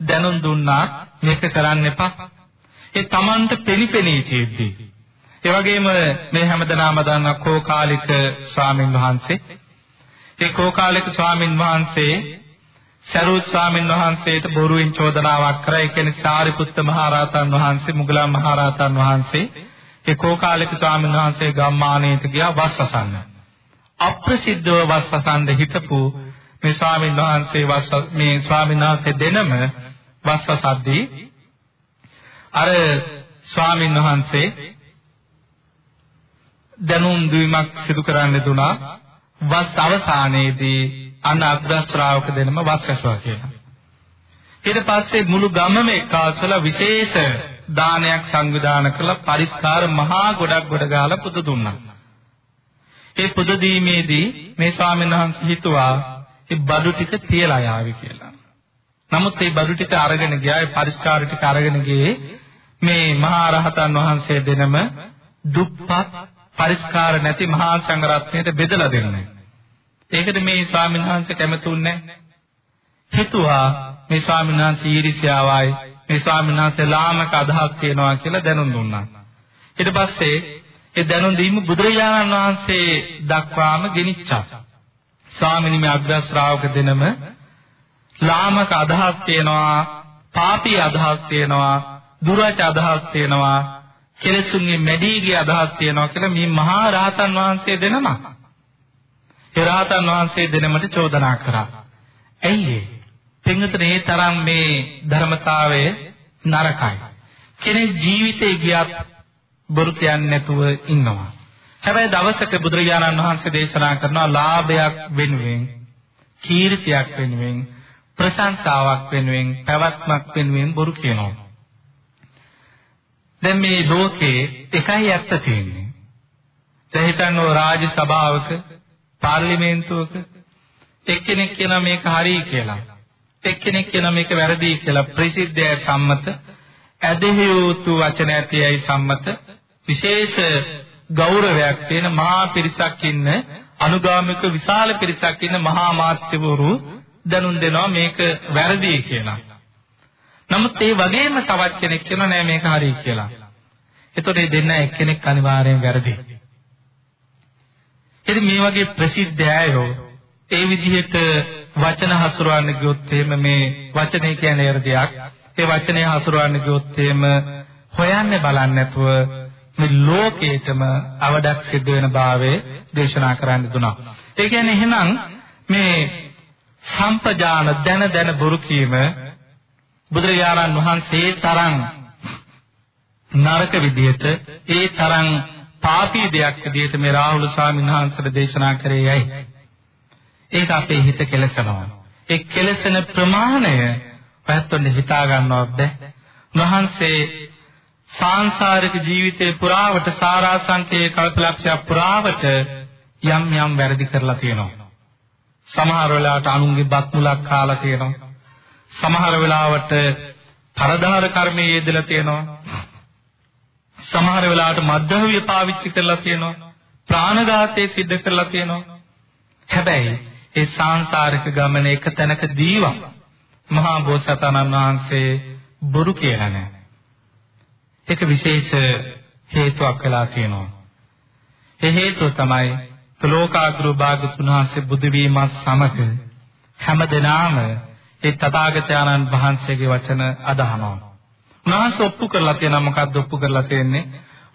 දැනුම් දුන්නා මේක කරන්න එපා. ඒ Tamanට පෙනිපෙනී තියෙද්දී. ඒ වගේම මේ හැමදෙනාම දන්න කෝකාලික ස්වාමින් වහන්සේ. ඒ කෝකාලික ස්වාමින් වහන්සේ සරුවත් ස්වාමින් වහන්සේට බොරුවෙන් චෝදනාවක් කරා. ඒ කියන්නේ සාරිපුත්ත මහරහතන් වහන්සේ, මුගලන් මහරහතන් වහන්සේ ඒ කෝකාලික ස්වාමීන් වහන්සේ ගම්මානයට ගියා වස් අසන්න. අප්‍රසිද්ධව වස් අසන්න හිටපු මේ ස්වාමීන් වහන්සේ වස් මේ ස්වාමීන් වහන්සේ දෙනම වස් අසද්දී අර ස්වාමීන් වහන්සේ දැනුම් දීමක් සිදු කරන්න දුනා වස් අවසානයේදී අන්න අග්‍ර ශ්‍රාවක දෙනම වස් ඇසුවා කියලා. ඊට පස්සේ මුළු ගමම එක්කාසල විශේෂ දානයක් සංවිධානය කළ පරිස්කාර මහා ගොඩක් ගොඩ ගාලා පුද දුන්නා. ඒ පුද දීමේදී මේ ස්වාමීන් වහන්සේ හිතුවා ඒ බඩු ටික තියලා යාවි කියලා. නමුත් මේ බඩු ටික අරගෙන ගියා ඒ පරිස්කාර ටික අරගෙන ගියේ මේ මහා රහතන් වහන්සේ දෙනම දුප්පත් පරිස්කාර නැති මහා සංඝරත්නයට බෙදලා දෙන්නේ. ඒකට මේ ස්වාමීන් වහන්සේ කැමතුන්නේ හිතුවා මේ ස්වාමීන් වහන්සේ ඊර්ෂ්‍යාවයි මේ ස්වාමීන් වහන්සේ ලාමක අදහස් තියනවා කියලා දැනුම් දුන්නා. ඊට පස්සේ ඒ දැනුම් දීම බුදුරජාණන් වහන්සේ දක්වාම ගෙනිච්චා. ස්වාමීනි මේ අග්‍ර ශ්‍රාවක දෙනම ලාමක අදහස් තියනවා, පාපී අදහස් තියනවා, දුරච අදහස් තියනවා, කෙලෙසුන්ගේ මැඩී ගිය අදහස් තියනවා කියලා මේ මහා රහතන් වහන්සේ දෙනම. ඒ රහතන් වහන්සේ දෙනමට චෝදනා කරා. ඇයි ඒ? පින්විතනේ මේ තරම් මේ ධර්මතාවය නරකයි. කෙනෙක් ජීවිතේ ගියත් බොරු කියන්නේ නැතුව ඉන්නවා. හැබැයි දවසක බුදුරජාණන් වහන්සේ දේශනා කරනවා ලාභයක් වෙනුවෙන්, කීර්තියක් වෙනුවෙන්, ප්‍රශංසාවක් වෙනුවෙන්, පැවැත්මක් වෙනුවෙන් බොරු කියනවා. දැන් මේ ලෝකේ එකයි ඇත්ත තියෙන්නේ. දැන් හිතන්න රාජ්‍ය සභාවක, පාර්ලිමේන්තුවක එක්කෙනෙක් කියනවා මේක හරි කියලා. එක්කෙනෙක් කියන මේක වැරදි කියලා ප්‍රසිද්ධය සම්මත ඇදහිය යුතු වචන ඇතියයි සම්මත විශේෂ ගෞරවයක් තියෙන මහා පිරිසක් ඉන්න අනුගාමික විශාල පිරිසක් ඉන්න මහා මාත්‍යවරු දැනුම් දෙනවා මේක වැරදි කියලා. නමුත් ඒ වගේම තවත් කෙනෙක් කියනවා නෑ මේක හරි කියලා. එතකොට මේ දෙන්න එක්කෙනෙක් අනිවාර්යෙන් වැරදි. ඉතින් මේ වගේ ප්‍රසිද්ධ අයෝ ඒ විදිහට වචන හසුරවන්න ගියොත් එහෙම මේ වචනේ කියන්නේ එරදයක්. ඒ වචනේ හසුරවන්න ගියොත් එහෙම හොයන්නේ බලන්නේ නැතුව මේ ලෝකේටම අවඩක් සිද්ධ වෙන භාවයේ දේශනා කරන්න දුනා. ඒ කියන්නේ එහෙනම් මේ සම්පජාන දැන දැන බොරු කීම බුදුරජාණන් වහන්සේ තරම් නරක විදියට ඒ තරම් පාපී දෙයක් විදියට මේ රාහුල ස්වාමීන් වහන්සේට දේශනා කරේ යයි. ඒක අපේ හිත කෙලසනවා. ඒ කෙලසෙන ප්‍රමාණය පැත්තොන්න හිතා ගන්නවත් බැහැ. වහන්සේ සාංශාරික ජීවිතේ පුරාවට සාරාංශකයේ කල්පලක්ෂය පුරාවට යම් යම් වැරදි කරලා තියෙනවා. සමහර වෙලාවට අනුන්ගේ බත් මුලක් කාලා තියෙනවා. සමහර වෙලාවට පරදාර කර්මයේ යෙදලා තියෙනවා. සමහර වෙලාවට මද්දහවිය පාවිච්චි කරලා තියෙනවා. ප්‍රාණඝාතය සිද්ධ කරලා තියෙනවා. හැබැයි ඒ සාංශාරික ගමන එක තැනක දීවා මහා බෝසතාණන් වහන්සේ බොරු කියලා නැහැ. ඒක විශේෂ හේතුවක් වෙලා තියෙනවා. ඒ හේතුව තමයි ලෝකාග්‍ර භාගතුන් වහන්සේ බුදු වීමත් සමග හැමදෙනාම ඒ තථාගතයන්න් වහන්සේගේ වචන අදහනවා. උන්වහන්සේ ඔප්පු කරලා තියෙනවා මොකක්ද ඔප්පු කරලා තියෙන්නේ?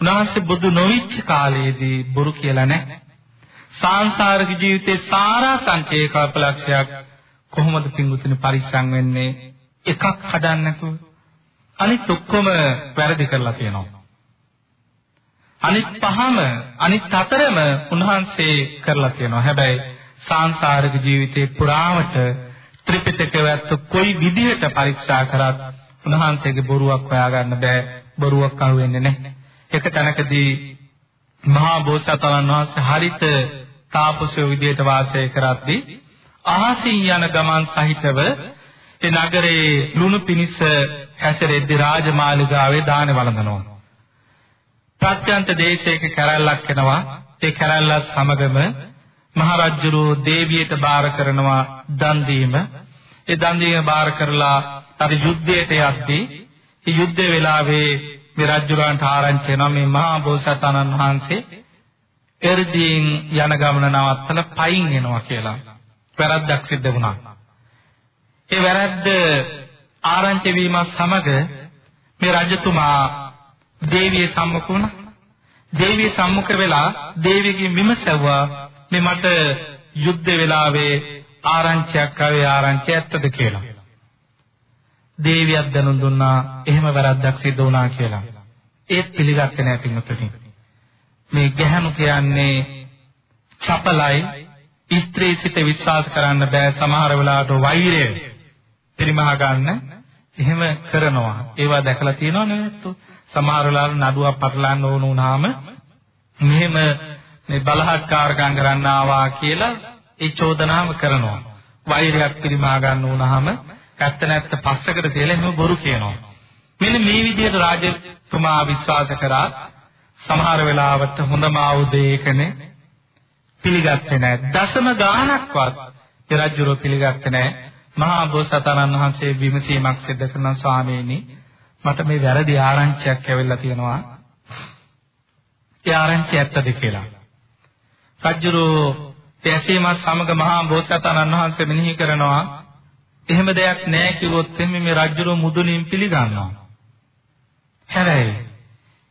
උන්වහන්සේ බුදු නොවිච්ච කාලයේදී බොරු කියලා නැහැ. සාංශාරික ජීවිතේ සාරා සංකේ කල්පලක්ෂයක් කොහොමද පිංගුතුනි පරිස්සම් වෙන්නේ එකක් හදන්න නැතුව අනිත් ඔක්කොම වැරදි කරලා තියෙනවා අනිත් පහම අනිත් හතරම උන්වහන්සේ කරලා තියෙනවා හැබැයි සාංශාරික ජීවිතේ පුරාවට ත්‍රිපිටකයත් කොයි විදිහට පරීක්ෂා කරත් උන්වහන්සේගේ බොරුවක් හොයාගන්න බෑ. බොරුවක් අහුවෙන්නේ නැහැ. එක තැනකදී මහා බෝසතාණන් වහන්සේ හරිත තාපසයෝ විදියට වාසය කරද්දී අහසින් යන ගමන් සහිතව ඒ නගරේ ලුණු පිනිස හැසිරෙද්දී රාජමාලිගාවේ දාන වළඳනවා. ප්‍රත්‍යන්ත දේශයක කැරැල්ලක් එනවා. ඒ කැරැල්ලත් සමගම මහරජුරෝ දේවියට බාර කරනවා දන් දීම. ඒ දන් දීම බාර කරලා අර යුද්ධයට යද්දී ඒ යුද්ධ වෙලාවේ මේ රජුරන්ට ආරංචි වෙනවා මේ මහා බෝසතාණන් වහන්සේ එර්දීන් යන ගමන නවත්තලා පයින් එනවා කියලා. වැරද්දක් සිද්ධ වුණා. ඒ වැරද්ද ආරංචි වීමත් සමග මේ රජතුමා දේවිය සම්මුඛ වුණා. දේවිය සම්මුඛ වෙලා දේවියගෙන් විමසුවා මේ මට යුද්ධ වෙලාවේ ආරංචියක් ආවේ ආරංචිය ඇත්තද කියලා. දේවියක් දැනුම් දුන්නා එහෙම වැරද්දක් සිද්ධ වුණා කියලා. ඒත් පිළිගත්තේ නැහැ පින්වතුනි. මේ ගැහණු කියන්නේ චපලයි ස්ත්‍රී සිත විශ්වාස කරන්න බෑ සමහර වෙලාවට වෛරය පරිමහ ගන්න එහෙම කරනවා. ඒවා දැකලා තියෙනව නේද? සමහර වෙලාවට නඩුවක් පටලන්න ඕන වුණාම මෙහෙම මේ බලහත්කාරකම් කරන්න ආවා කියලා ඒ චෝදනාව කරනවා. වෛරයක් පරිමහ ගන්න වුණාම ඇත්ත නැත්ත පස්සකට තියලා එහෙම බොරු කියනවා. මෙන්න මේ විදිහට රාජතුමා විශ්වාස කරා සමහර වෙලාවට හොඳම ආයුධයකනේ පිළිගත්තේ නැහැ. දසම ගාණක්වත් ඒ රජුරෝ පිළිගත්තේ නැහැ. මහා බෝසතාණන් වහන්සේ විමසීමක් සිදු කරන ස්වාමීනි මට මේ වැරදි ආරංචියක් ඇවිල්ලා තියෙනවා. ඒ ආරංචිය ඇත්තද කියලා. රජුරෝ තැසීමත් සමග මහා බෝසතාණන් වහන්සේ මෙනෙහි කරනවා එහෙම දෙයක් නැහැ කිව්වොත් එimhe මේ රජුරෝ මුදුනින් පිළිගන්නවා. හැබැයි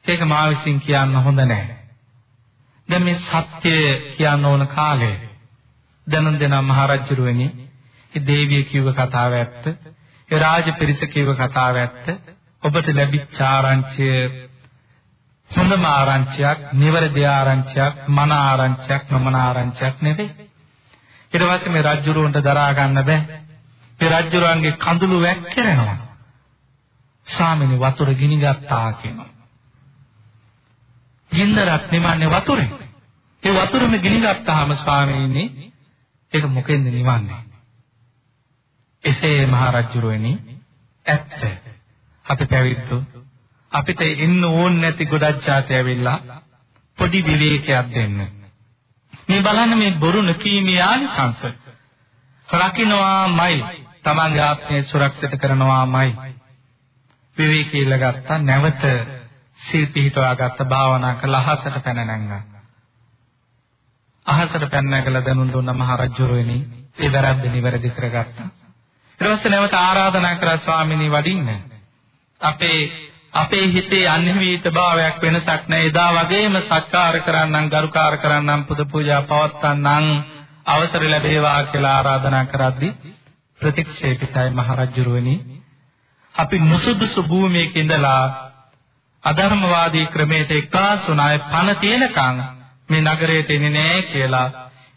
ඒක මා විසින් කියන්න හොඳ නැහැ. දැන් මේ සත්‍ය කියන්න ඕන කාලේ දැනුම් දෙන මහරජුරුවනි ඒ දේවිය කිව්ව කතාව ඇත්ත. ඒ රාජ පිරිස කිව්ව කතාව ඇත්ත. ඔබට ලැබිච්ච ආරංචිය හොඳම ආරංචියක්, නිවැරදි ආරංචියක්, මන ආරංචියක්, නොමන ආරංචියක් නෙවෙයි. ඊට පස්සේ මේ රජුරුවන්ට දරා ගන්න බෑ. මේ රජුරුවන්ගේ කඳුළු වැක්කිරෙනවා. ස්වාමිනේ වතුර ගිනි ගත්තා කියනවා. ගින්නරක් නිවන්නේ වතුරෙන්. ඒ වතුරෙම ගිනි ගත්තාම ස්වාමීනි ඒක මොකෙන්ද නිවන්නේ? එසේ මහරජුරුවනි ඇත්ත. අපි පැවිද්දෝ අපිට එන්න ඕන නැති ගොඩක් જાති ඇවිල්ලා පොඩි විවේකයක් දෙන්න. මේ බලන්න මේ බොරු නොකීමේ ආනිසංස. රකින්නවාමයි තමන්ගේ ආත්මය සුරක්ෂිත කරනවාමයි විවේකී ඉල්ලගත්තා නැවත සිල් පිහිටවා ගත්ත භාවනා කළා අහසට පැන නැංගා. අහසට පැන නැගලා දැනුම් දුන්න මහරජුරුවනි ඒ වැරද්ද නිවැරදි කරගත්තා. ඊට පස්සේ නැවත ආරාධනා කරා ස්වාමිනී වඩින්න. අපේ අපේ හිතේ අන්හිවිත භාවයක් වෙනසක් නැහැ. එදා වගේම සත්කාර කරන්නම්, ගරුකාර කරන්නම්, පුද පූජා පවත්වන්නම් අවසර ලැබේවා කියලා ආරාධනා කරද්දී ප්‍රතික්ෂේපිතයි මහරජුරුවනි අපි මුසුදුසු භූමියක ඉඳලා අධර්මවාදී ක්‍රමයට එක්කාසුනාය පණ තියෙනකන් මේ නගරයට එන්නේ නැහැ කියලා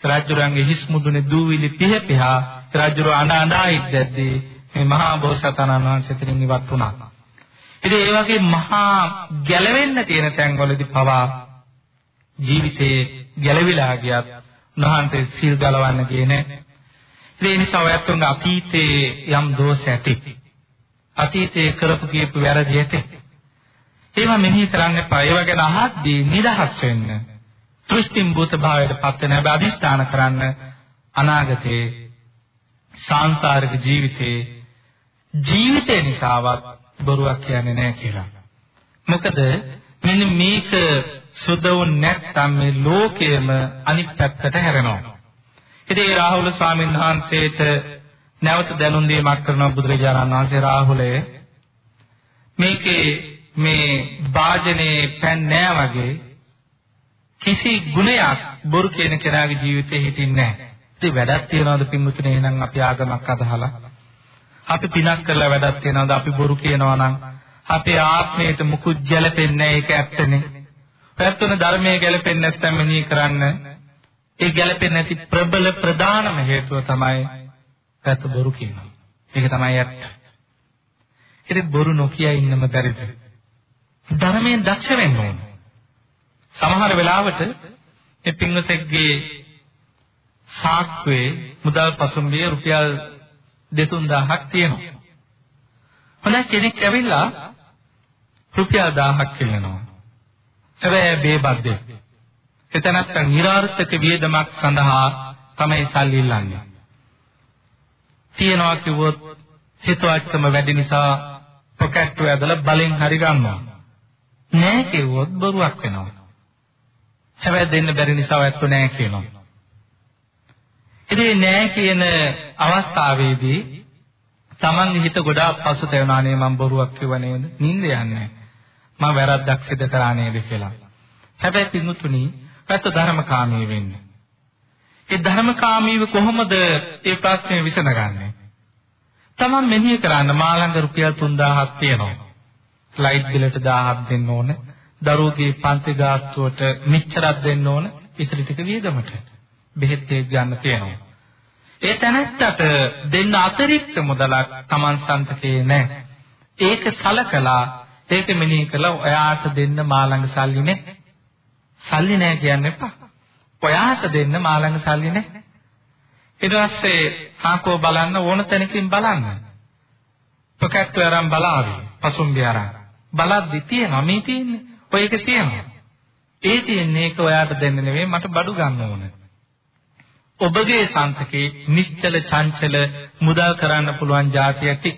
රජුරන්ගේ හිස් මුදුනේ දූවිලි පිහ පිහා රජුර අඬ අඬා ඉද්දැද්දී මේ මහා බෝසතාණන් වහන්සේ තිරින් ඉවත් වුණා. ඉතින් ඒ වගේ මහා ගැලවෙන්න තියෙන තැන්වලදී පවා ජීවිතේ ගැලවිලා ගියත් උන්වහන්සේ සිල් ගලවන්න ගියේ නැහැ. ඒ නිසා ඔයත්තුන්ගේ අතීතයේ යම් දෝෂ ඇති. අතීතයේ කරපු කීප වැරදි ඇති. ඒවා මෙහි කරන්න එපා. ඒවා ගැන අහද්දී නිදහස් වෙන්න. දෘෂ්ටිම් භූත භාවයට පත් වෙන හැබැයි අදිස්ථාන කරන්න අනාගතේ සාංශාරික ජීවිතේ ජීවිතේ නිසාවත් බොරුවක් කියන්නේ නැහැ කියලා. මොකද මෙන්න මේක සුදවුන් නැත්නම් මේ ලෝකයම අනිත් පැත්තට හැරෙනවා. ඉතින් ඒ රාහුල ස්වාමීන් වහන්සේට නැවත දැනුම් දීමක් කරන බුදුරජාණන් වහන්සේ රාහුලේ මේකේ මේ වාජනේ පෑන් නෑ වගේ කිසි ගුණයක් බොරු කියන කෙනාගේ ජීවිතේ හිටින්නේ නැහැ. ඉතින් වැඩක් තියනවාද පින්මුතුනේ එහෙනම් අපි ආගමක් අදහලා අපි පිනක් කරලා වැඩක් තියනවාද අපි බොරු කියනවා නම් අපේ ආත්මයට මුකුත් ගැලපෙන්නේ නැහැ ඒක ඇත්තනේ. පැත්තන ධර්මයේ ගැලපෙන්නේ නැත්නම් මෙනෙහි කරන්න ඒ ගැලපෙන්නේ නැති ප්‍රබල ප්‍රධානම හේතුව තමයි පැත්ත බොරු කියනවා. ඒක තමයි ඇත්ත. ඉතින් බොරු නොකිය ඉන්නම බැරිද? ධර්මයෙන් දක්ෂ වෙන්න ඕනේ. සමහර වෙලාවට මේ පින්වතෙක්ගේ සාක්කුවේ මුදල් පසුම්බියේ රුපියල් 2-3000ක් තියෙනවා. හොඳයි කෙනෙක් ඇවිල්ලා රුපියල් 1000ක් ඉල්ලනවා. හැබැයි බේබද්දේ. එතනත් නිරාර්ථක වියදමක් සඳහා තමයි සල්ලි ඉල්ලන්නේ. තියනවා කිව්වොත් හිතවත්කම වැඩි නිසා පොකට්ටුව ඇදලා බලෙන් හරි ගන්නවා. නෑ කිව්වොත් බොරුවක් වෙනවා. හැබැයි දෙන්න බැරි නිසා ඇත්ත නෑ කියනවා. ඉතින් නෑ කියන අවස්ථාවේදී තමන්ගේ හිත ගොඩාක් පසුතැවෙනා නේ මම බොරුවක් කිව්ව නේද? නිින්ද යන්නේ මම වැරද්දක් සිදු කරා නේද කියලා. හැබැයි පින්තුණි පැත්ත ධර්මකාමී වෙන්නේ. ඒ ධර්මකාමීව කොහොමද මේ ප්‍රශ්නේ විසඳගන්නේ? තමන් මෙනෙහි කරන්න මාළඟ රුපියල් 3000ක් තියෙනවා. ලයිට් බිලට 1000ක් දෙන්න ඕන. දරුවගේ පන්ති ගාස්තුවට මෙච්චරක් දෙන්න ඕන. ඉතිරි ටික වියදමට. බෙහෙත් ගන්න තියෙනවා. ඒ තැනැත්තට දෙන්න අතිරික්ත මුදලක් තමන් සන්තකේ නැහැ. ඒක සලකලා ඒක මෙනෙහි කළා ඔයාට දෙන්න මා ළඟ සල්ලි නැහැ. සල්ලි නැහැ කියන්න එපා. ඔයාට දෙන්න මා ළඟ සල්ලි නැහැ. ඊට පස්සේ හාකෝ බලන්න ඕන තැනකින් බලන්න. පොකට් වරන් බලාවි. පසුම්බිය අරන්. බලද්දි තියෙනවා මේ තියෙන්නේ. ඔය එක තියෙනවා. ඒ තියෙන්නේ ඒක ඔයාට දෙන්න නෙවෙයි මට බඩු ගන්න ඕනේ. ඔබගේ සන්තකේ නිශ්චල චංචල මුදල් කරන්න පුළුවන් જાතිය ඇති.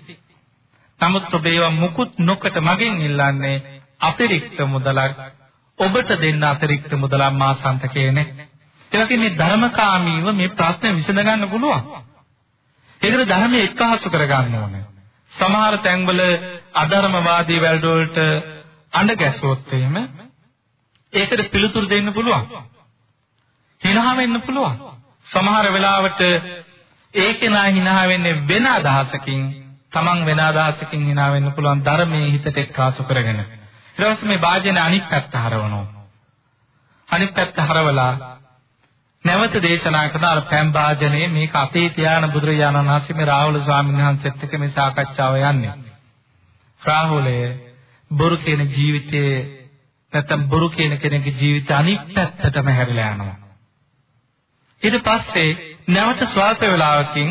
නමුත් ඔබ ඒවා මුකුත් නොකට මගෙන් ඉල්ලන්නේ අතිරික්ත මුදලක් ඔබට දෙන්න අතිරික්ත මුදලක් මා සන්තකේ නේ. ඒ වගේ මේ ධර්මකාමීව මේ ප්‍රශ්නේ විසඳගන්න පුළුවන්. ඒකට ධර්මයේ එක්කහසු කරගන්න ඕනේ. සමහර තැන්වල අධර්මවාදී වැල්ඩ වලට අඬ ගැසුවොත් එහෙම ඒකට පිළිතුරු දෙන්න පුළුවන්. හිනහ වෙන්න පුළුවන්. සමහර වෙලාවට ඒකේනා hina වෙන්නේ වෙන අදහසකින් තමන් වෙන අදහසකින් hina වෙන්න පුළුවන් ධර්මයේ හිතට එක්කාසු කරගෙන. ඊට පස්සේ මේ වාජන අනිත් පැත්ත හරවනවා. අනිත් පැත්ත හරවලා නැවත දේශනා කරන අර පැම් වාජනයේ මේක අපේ ධාන බුදුරජාණන් වහන්සේ මේ රාහුල ස්වාමීන් වහන්සේත් එක්ක මේ සාකච්ඡාව යන්නේ. රාහුලය බොරු කියන ජීවිතයේ නැත්තම් බොරු කියන කෙනෙකුගේ ජීවිත අනිත් පැත්තටම හැරිලා යනවා. ඊට පස්සේ නැවත ස්වල්ප වේලාවකින්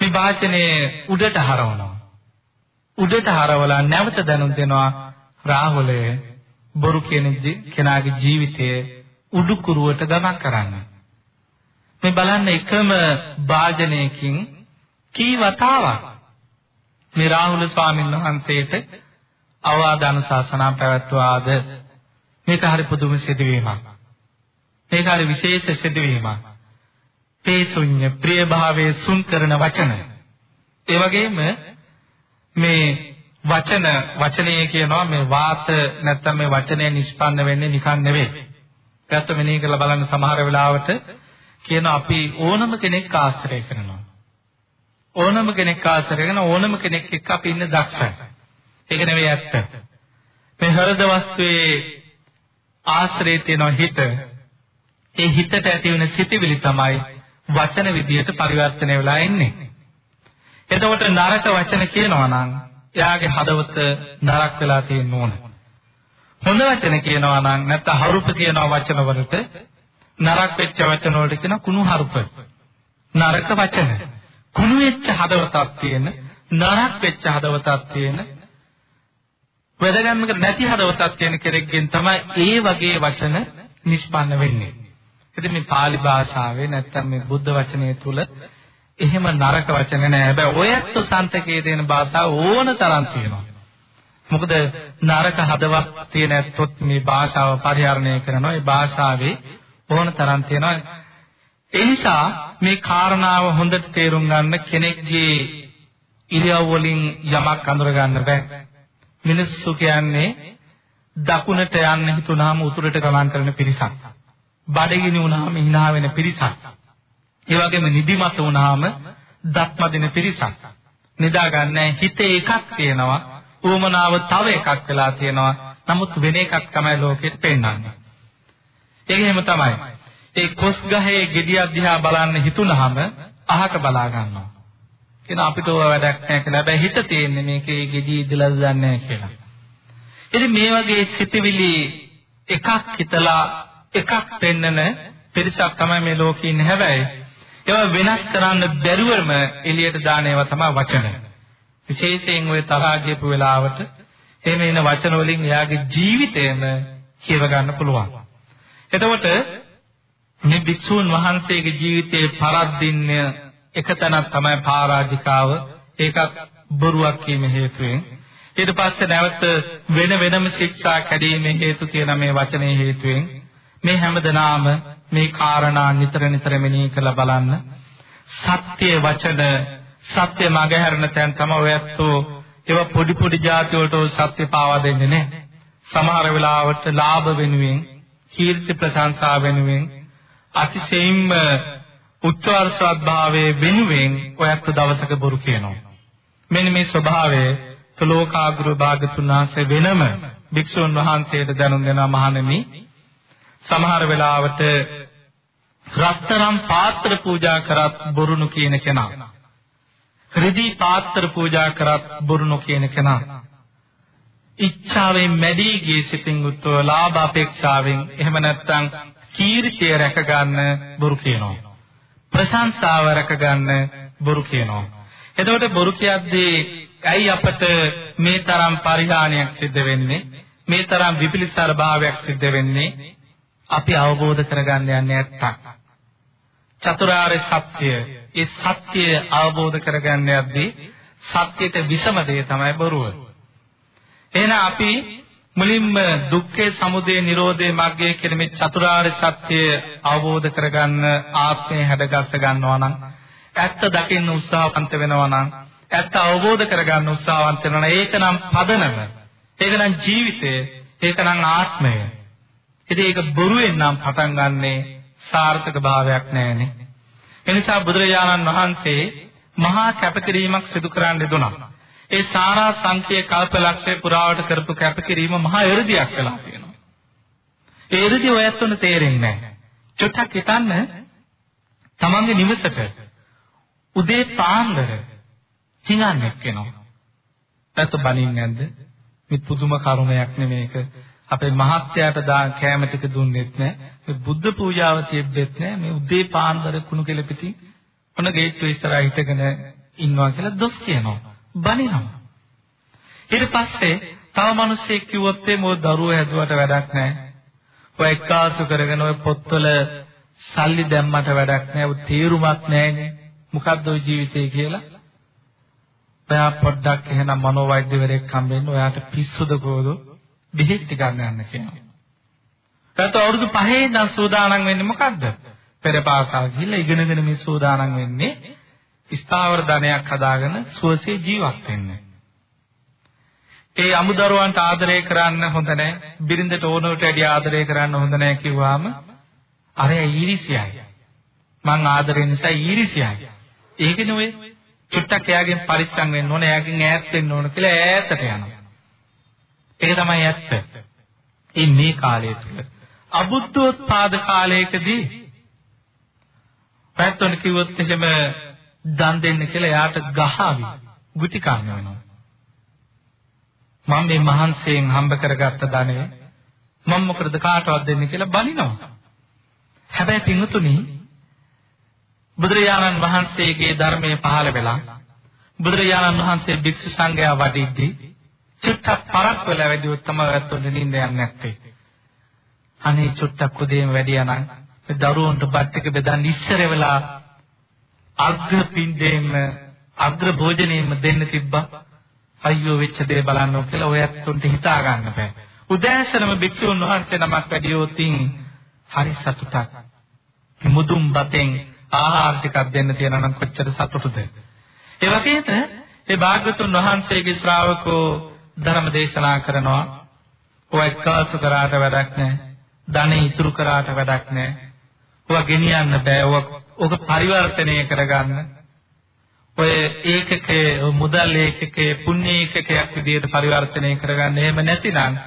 මේ වාචනේ උඩට හරවනවා. උඩට හරවලා නැවත දැනුම් දෙනවා රාහුලය බොරු කියන කෙනාගේ ජීවිතය උඩුකුරුවට ගමන් කරන්න. මේ බලන්න එකම වාජනයකින් කී වතාවක් මේ රාහුල ස්වාමීන් වහන්සේට අවවාද අනුශාසනා පැවැත්වාද මේක හරි පුදුම සිදුවීමක්. ඒක හරි විශේෂ සිදුවීමක්. තේසුඤ්ඤ ප්‍රිය භාවයේ සුන් කරන වචන. ඒ වගේම මේ වචන වචනය කියනවා මේ වාත නැත්තම් මේ වචනය නිෂ්පන්න වෙන්නේ නිකන් නෙවෙයි. ඒත් මෙනෙහි කරලා බලන්න සමහර වෙලාවට කියන අපි ඕනම කෙනෙක් ආශ්‍රය කරනවා. ඕනම කෙනෙක් ආශ්‍රය කරන ඕනම කෙනෙක් එක්ක අපි ඉන්න දක්ෂයි. ඒක නෙවෙයි ඇත්ත. මේ හෘද වස්තුවේ ආශ්‍රය තියෙන හිත ඒ හිතට ඇති වෙන සිතිවිලි තමයි වචන විදියට පරිවර්තනය වෙලා එන්නේ. එතකොට නරක වචන කියනවා නම් එයාගේ හදවත නරක වෙලා තියෙන්න ඕන. හොඳ වචන කියනවා නම් නැත්නම් හරුප කියන වචන වලට නරක වෙච්ච වචන වලට කියන කුණු හරුප. නරක වචන. කුණු වෙච්ච හදවතක් තියෙන නරක වෙච්ච හදවතක් තියෙන වැදගත්මක නැති හදවතක් තියෙන කෙනෙක්ගෙන් තමයි ඒ වගේ වචන නිෂ්පන්න වෙන්නේ. ඉතින් මේ pāli භාෂාවේ නැත්තම් මේ බුද්ධ වචනය තුල එහෙම නරක වචන නෑ. හැබැයි ඔයත් සන්තකයේ දෙන භාෂාව ඕන තරම් තියෙනවා. මොකද නරක හදවත් තියෙන ඇත්තොත් මේ භාෂාව පරිහරණය කරනවා. ඒ භාෂාවේ ඕන තරම් තියෙනවා. ඒ නිසා මේ කාරණාව හොඳට තේරුම් ගන්න කෙනෙක්ගේ ඉරියව් වලින් යමක් අඳුර ගන්න බෑ. මිනිස්සු කියන්නේ දකුණට යන්න හිතුනහම උතුරට ගමන් කරන පිරිසක්. බඩගිනි වුණාම hina වෙන පිරිසක්. ඒ වගේම නිදිමත වුණාම දත්මදින පිරිසක්. නිදා ගන්න හිතේ එකක් තියෙනවා. ඌමනාව තව එකක් වෙලා තියෙනවා. නමුත් වෙන එකක් තමයි ලෝකෙට පෙන්වන්නේ. ඒක එහෙම තමයි. ඒ කොස් ගහේ ගෙඩියක් දිහා බලන්න හිතුනහම අහක බලා ගන්නවා. කියන අපිට ඕවා වැඩක් නැහැ කියලා. හැබැයි හිත තියෙන්නේ මේකේ ගෙඩිය ඉදලා දන්නේ නැහැ කියලා. ඉතින් මේ වගේ සිතවිලි එකක් හිතලා එකක් පෙන්නන පිරිසක් තමයි මේ ලෝකේ ඉන්නේ හැබැයි ඒවා වෙනස් කරන්න බැරුවම එළියට දාන ඒවා තමයි වචන. විශේෂයෙන් ওই තරහා කියපු වෙලාවට එහෙම එන වචන වලින් එයාගේ ජීවිතයම කියව ගන්න පුළුවන්. එතකොට මේ භික්ෂූන් වහන්සේගේ ජීවිතේ පරද්දින්න එක තැනක් තමයි පරාජිකාව. ඒකත් බොරුවක් කීම හේතුවෙන්. ඊට පස්සේ නැවත වෙන වෙනම ශික්ෂා කැඩීමේ හේතු කියන මේ වචනේ හේතුවෙන් මේ හැමදෙනාම මේ කාරණා නිතර නිතර මෙනෙහි කරලා බලන්න. සත්‍ය වචන සත්‍ය මගහැරන තැන් තමයි ඔයත්ෝ ඒවා පොඩි පොඩි જાති වලට සත්‍ය පාවා දෙන්නේ නැහැ. සමහර වෙලාවට ලාභ වෙනුවෙන් කීර්ති ප්‍රශංසා වෙනුවෙන් අතිශයින්ම උච්චාරසවත් භාවයේ වෙනුවෙන් ඔයත් දවසක බොරු කියනවා. මෙන්න මේ ස්වභාවය තුලෝකාග්‍ර භාගතුන් වහන්සේ වෙනම භික්ෂුන් වහන්සේට දැනුම් දෙනවා මහණෙනි. සමහර වෙලාවට රත්තරන් පාත්‍ර පූජා කරත් බොරුණු කියන කෙනා. රිදී පාත්‍ර පූජා කරත් බොරුණු කියන කෙනා. ඉච්ඡාවෙන් මැඩී ගිය සිතින් උත්ව ලාභ අපේක්ෂාවෙන් එහෙම නැත්නම් කීර්තිය රැක ගන්න බොරු කියනවා. ප්‍රශංසාව රැක ගන්න බොරු කියනවා. එතකොට බොරු කියද්දී ඇයි අපට මේ තරම් පරිහානියක් සිද්ධ වෙන්නේ? මේ තරම් විපිලිසර භාවයක් සිද්ධ වෙන්නේ? අපි අවබෝධ කරගන්න යන්නේ නැත්තම්. චතුරාර්ය සත්‍ය, ඒ සත්‍ය අවබෝධ කරගන්න යද්දී සත්‍යයට විසම දේ තමයි බොරුව. එහෙනම් අපි මුලින්ම දුක්ඛේ සමුදය නිරෝධේ මග්ගය කියන මේ චතුරාර්ය සත්‍ය අවබෝධ කරගන්න ආත්මය හැඩගස්ස ගන්නවා නම් ඇත්ත දකින්න උත්සාහවන්ත වෙනවා නම් ඇත්ත අවබෝධ කරගන්න උත්සාහවන්ත වෙනවා නම් ඒකනම් පදනම ඒකනම් ජීවිතය ඒකනම් ආත්මය ඉතින් ඒක බොරුවෙන් නම් පටන් ගන්නේ සාර්ථක භාවයක් නැහැනේ එනිසා බුදුරජාණන් වහන්සේ මහා කැපකිරීමක් සිදු කරන්න දුනා ඒ සාරා සංකේ කල්පලක්ෂය පුරාවට කරපු කැපකිරීම මහා එ르දියක් වෙලා තියෙනවා. ඒ එ르දි ඔයත් උන තේරෙන්නේ නැහැ. චුට්ටක් හිතන්න තමන්ගේ නිවසට උදේ පාන්දර හිඟන්නේක් වෙනවා. නැත්නම් බනින්නේ නැද්ද? මේ පුදුම කරුණයක් නෙමේක. අපේ මහත්යාට දා කැම ටික දුන්නෙත් නැහැ. මේ බුද්ධ පූජාව තියෙද්දෙත් නැහැ. මේ උදේ පාන්දර කුණු කෙලපිටින් ඔන්න ගේට්ටුව ඉස්සරහා හිටගෙන ඉන්නවා කියලා දොස් කියනවා. බනිනවා. ඊට පස්සේ තව මිනිස්සෙක් කිව්වොත් ඒ මොකද දරුවෝ හැදුවට වැඩක් නැහැ. ඔය එක්කාසු කරගෙන ඔය පොත්වල සල්ලි දැම්මට වැඩක් නැහැ. ඔය තීරුමක් නැහැනේ. මොකද්ද ඔය ජීවිතේ කියලා. ඔයා පොඩ්ඩක් එහෙනම් මනෝවෛද්‍යවරයෙක් හම්බෙන්න ඔයාට පිස්සුද කොහොද? බෙහෙත් ටිකක් ගන්න කියනවා. ඊට අවුරුදු 5 ඉඳන් සූදානම් වෙන්නේ මොකද්ද? පෙරපාසල් ගිහිල්ලා ඉගෙනගෙන මේ සූදානම් වෙන්නේ ස්ථාවර ධනයක් හදාගෙන සුවසේ ජීවත් වෙන්න. ඒ අමුදරුවන්ට ආදරය කරන්න හොඳ නැහැ. බිරිඳට ඕනවට වැඩි ආදරය කරන්න හොඳ නැහැ කිව්වාම අර ඊරිසියයි. මං ආදරය නිසා ඊරිසියයි. ඒකනේ ඔය චුට්ටක් එයාගෙන් පරිස්සම් වෙන්න ඕනේ, එයාගෙන් ඈත් වෙන්න ඕන කියලා ඈතට යනවා. ඒක තමයි ඇත්ත. ඒ මේ කාලය තුල අබුද්ධෝත්පාද කාලයකදී පැත්තොන් කිව්වොත් එහෙම දන් දෙන්න කියලා එයාට ගහවි ගුටි කන්න වෙනවා. මම මේ මහන්සියෙන් හම්බ කරගත්ත ධනය මම මොකද කාටවත් දෙන්න කියලා බනිනවා. හැබැයි පින්තුනි බුදුරජාණන් වහන්සේගේ ධර්මයේ පහළ වෙලා බුදුරජාණන් වහන්සේ භික්ෂු සංඝයා වඩිද්දී චුට්ටක් පරක් වෙලා වැඩිවොත් තමයි වැත්තුන් නිින්ද යන්නේ නැත්තේ. අනේ චුට්ටක් උදේම වැඩියා නම් දරුවන්ට බත් ටික බෙදන් ඉස්සර වෙලා අග්‍ර පින්දේම අග්‍ර භෝජනේම දෙන්න තිබ්බා. අයියෝ වෙච්ච දේ බලන්නෝ කියලා ඔය ඇත්තොන්ට හිතා ගන්න බෑ. උදෑසනම භික්ෂුන් වහන්සේ නමක් වැඩියෝතින් හරි සතුටක්. මුදුන් බතෙන් ආහාර ටිකක් දෙන්න තියෙනවා නම් කොච්චර සතුටුද? ඒ වගේම ඒ භාග්‍යතුන් වහන්සේගේ ශ්‍රාවකෝ ධර්ම දේශනා කරනවා. ඔය එක්කාසු කරාට වැඩක් නැහැ. ධනෙ ඉතුරු කරාට වැඩක් නැහැ. ඔය ගෙනියන්න බෑ. ඔය ඕක පරිවර්තනය කරගන්න ඔය ඒකකයේ මුදල් ඒකකයේ පුණ්‍ය ඒකකයක් විදිහට පරිවර්තනය කරගන්න එහෙම නැතිනම්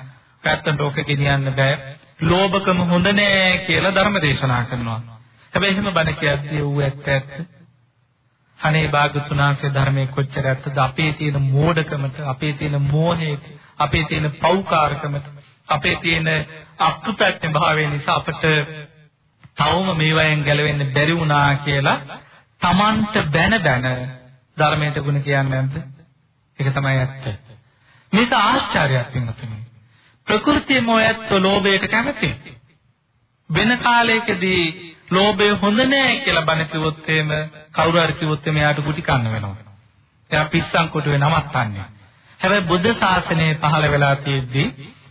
පැත්තට ඕක ගෙනියන්න බෑ ලෝභකම හොඳ නෑ කියලා ධර්ම දේශනා කරනවා හැබැයි එහෙම බණ කියද්දී ඌ ඇත්ත ඇත්ත අනේ භාගතුනාසේ ධර්මයේ කොච්චර ඇත්තද අපේ තියෙන මෝඩකමට අපේ තියෙන මෝහයට අපේ තියෙන පෞකාරකමට අපේ තියෙන අකුපැත්තේ භාවය නිසා අපට තවම මේවායෙන් ගැලවෙන්න බැරි වුණා කියලා Tamanට බැන බැන ධර්මයට ගුණ කියන්නේ නැද්ද? ඒක තමයි ඇත්ත. මේක ආශ්චර්යයක් වෙනතුනේ. ප්‍රകൃතියම ඔයත් ලෝභයට කැමති. වෙන කාලයකදී ලෝභය හොඳ නෑ කියලා බණ කිව්වොත් එහෙම කවුරු හරි කිව්වොත් එහෙම එයාට කුටි කන්න වෙනවා. එයා පිස්සන් කොටුවේ නවත්තන්නේ. හැබැයි බුද්ධ ශාසනය පහළ වෙලා තියෙද්දී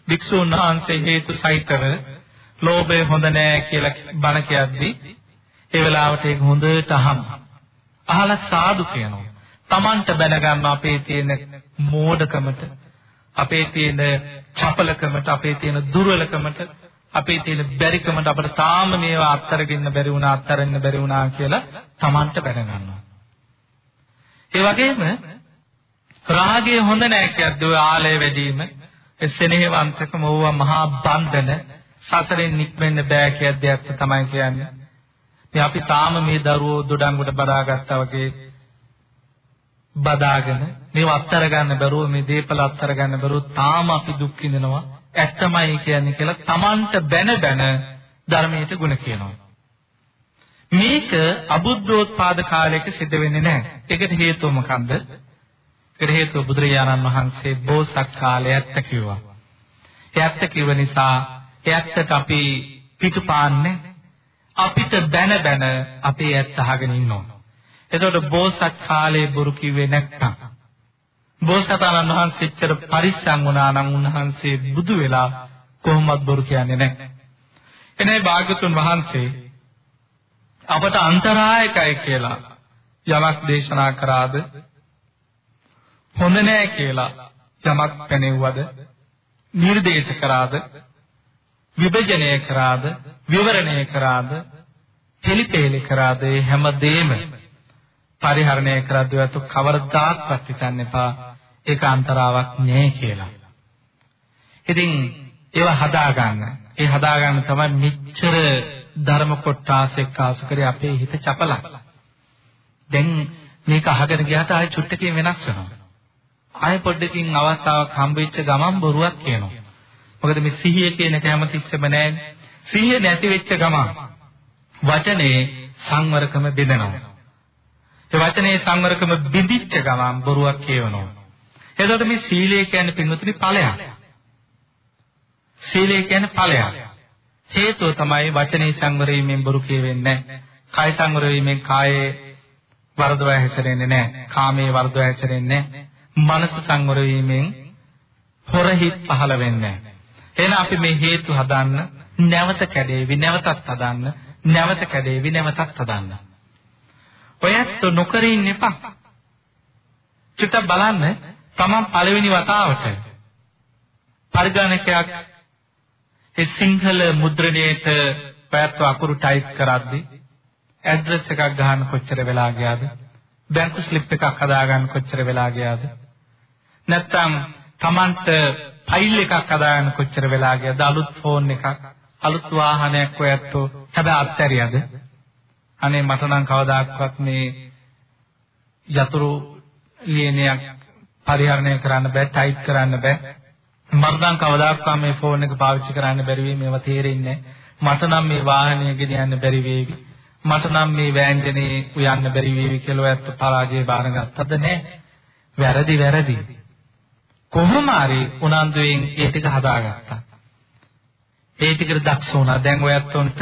භික්ෂුන් වහන්සේ හේතු සහිතව ලෝභය හොඳ නෑ කියලා බණ කියද්දී ඒ වෙලාවට ඒක හොඳට අහන්න. අහලා සාදු කියනවා. Tamanට බැනගන්න අපේ තියෙන මෝඩකමට අපේ තියෙන චපලකමට අපේ තියෙන දුර්වලකමට අපේ තියෙන බැරිකමට අපිට තාම මේවා අත්තරගින්න බැරි වුණා අත්තරන්න බැරි වුණා කියලා Tamanට බැනගන්නවා. ඒ වගේම රාගය හොඳ නෑ කියද්දී ඔය ආලය වැඩිම සෙනෙහවන්තකම ඕවා මහා බන්ධන සසරෙන් නික්මෙන්න බෑ කියද්දී ඇත්ත තමයි කියන්නේ. මේ අපි තාම මේ දරුවෝ දොඩංගුට බදාගත්තා වගේ බදාගෙන මේව අත්තර ගන්න බැරුව මේ දීපල අත්තර ගන්න බැරුව තාම අපි දුක් විඳිනවා ඇත්තමයි කියන්නේ කියලා Tamanට බැන බැන ධර්මයට ගුණ කියනවා. මේක අබුද්ධෝත්පාද කාලයක සිද්ධ වෙන්නේ නැහැ. ඒකට හේතුව මොකන්ද ඒකට හේතුව බුදුරජාණන් වහන්සේ බෝසත් කාලේ ඇත්ත කිව්වා. ඒ ඇත්ත කිව්ව නිසා ඒ ඇත්තට අපි පිටුපාන්නේ අපිට බැන බැන අපේ ඇත්ත අහගෙන ඉන්නවා. එතකොට බෝසත් කාලේ බොරු කිව්වේ නැත්තම් බෝසතාණන් වහන්සේ එච්චර පරිස්සම් වුණා නම් උන්වහන්සේ බුදු වෙලා කොහොමවත් බොරු කියන්නේ නැහැ. එනේ භාග්‍යතුන් වහන්සේ අපට අන්තරායකයි කියලා යමක් දේශනා කරාද? හොඳ නෑ කියලා යමක් පැනෙව්වද? නිර්දේශ කරාද? විභජනය කරාද? විවරණය කරාද? පිළිපෙහෙලි කරාද? හැම දෙෙම පරිහරණය කරද්දී වතු කවරදාක්වත් හිතන්න එපා. ඒක අන්තරාවක් නෑ කියලා. ඉතින් ඒව හදාගන්න. ඒ හදාගන්න තමයි මෙච්චර ධර්ම කොටාසෙක් ආසු කරේ අපේ හිත චපලක්. දැන් මේක අහගෙන ගියාට ආයෙ චුට්ටකින් වෙනස් වෙනවා. ආයෙ පොඩ්ඩකින් අවස්ථාවක් හම්බෙච්ච ගමන් බොරුවක් කියනවා. මොකද මේ සිහිය කියන එක හැමතිස්සෙම නෑනේ. සිහිය නැති වෙච්ච ගමන් වචනේ සංවරකම බෙදෙනවා. ඒ වචනේ සංවරකම බිඳිච්ච ගමන් බොරුවක් කියවනවා. එතකොට මේ සීලය කියන්නේ පින්වතුනි ඵලයක්. සීලය කියන්නේ ඵලයක්. හේතුව තමයි වචනේ සංවර වීමෙන් බොරු කියවෙන්නේ නැහැ. කාය සංවර වීමෙන් කායේ වර්ධව හැසිරෙන්නේ නැහැ. කාමයේ වර්ධව හැසිරෙන්නේ නැහැ. මනස සංවර වීමෙන් හොරහිත් පහළ වෙන්නේ නැහැ. එහෙනම් අපි මේ හේතු හදන්න නැවත කැඩේවි නැවතත් හදන්න නැවත කැඩේවි නැවතත් හදන්න. ඔයත් නොකර ඉන්න එපා. චුට්ටක් බලන්න තමන් පළවෙනි වතාවට පරිගණකයක් ඒ සිංහල මුද්‍රණයට පැවැත්ව අකුරු ටයිප් කරද්දී ඇඩ්‍රස් එකක් ගහන්න කොච්චර වෙලා ගියාද? බැංකු ස්ලිප් එකක් හදාගන්න කොච්චර වෙලා ගියාද? නැත්නම් තමන්ට ෆයිල් එකක් හදාගන්න කොච්චර වෙලා ගියාද? අලුත් ෆෝන් එකක්, අලුත් වාහනයක් ඔයත්ෝ හැබැයි අත්හැරියද? අනේ මට නම් කවදාක්වත් මේ යතුරු ලියනයක් පරිහරණය කරන්න බෑ ටයිප් කරන්න බෑ. මට නම් කවදාක්වත් මේ ෆෝන් එක පාවිච්චි කරන්න බැරි වෙයි මේවා තේරෙන්නේ මට නම් මේ වාහනය ගෙනියන්න බැරි වේවි. මට නම් මේ වෑංජනේ උයන්න බැරි වේවි කියලා ඔයත් පරාජය බාරගත්තද නෑ? වැරදි වැරදි. කොහොම හරි උනන්දුවෙන් ඒ ටික හදාගත්තා. ඒ ටිකට දක්ෂ වුණා. දැන් ඔයත් උන්ට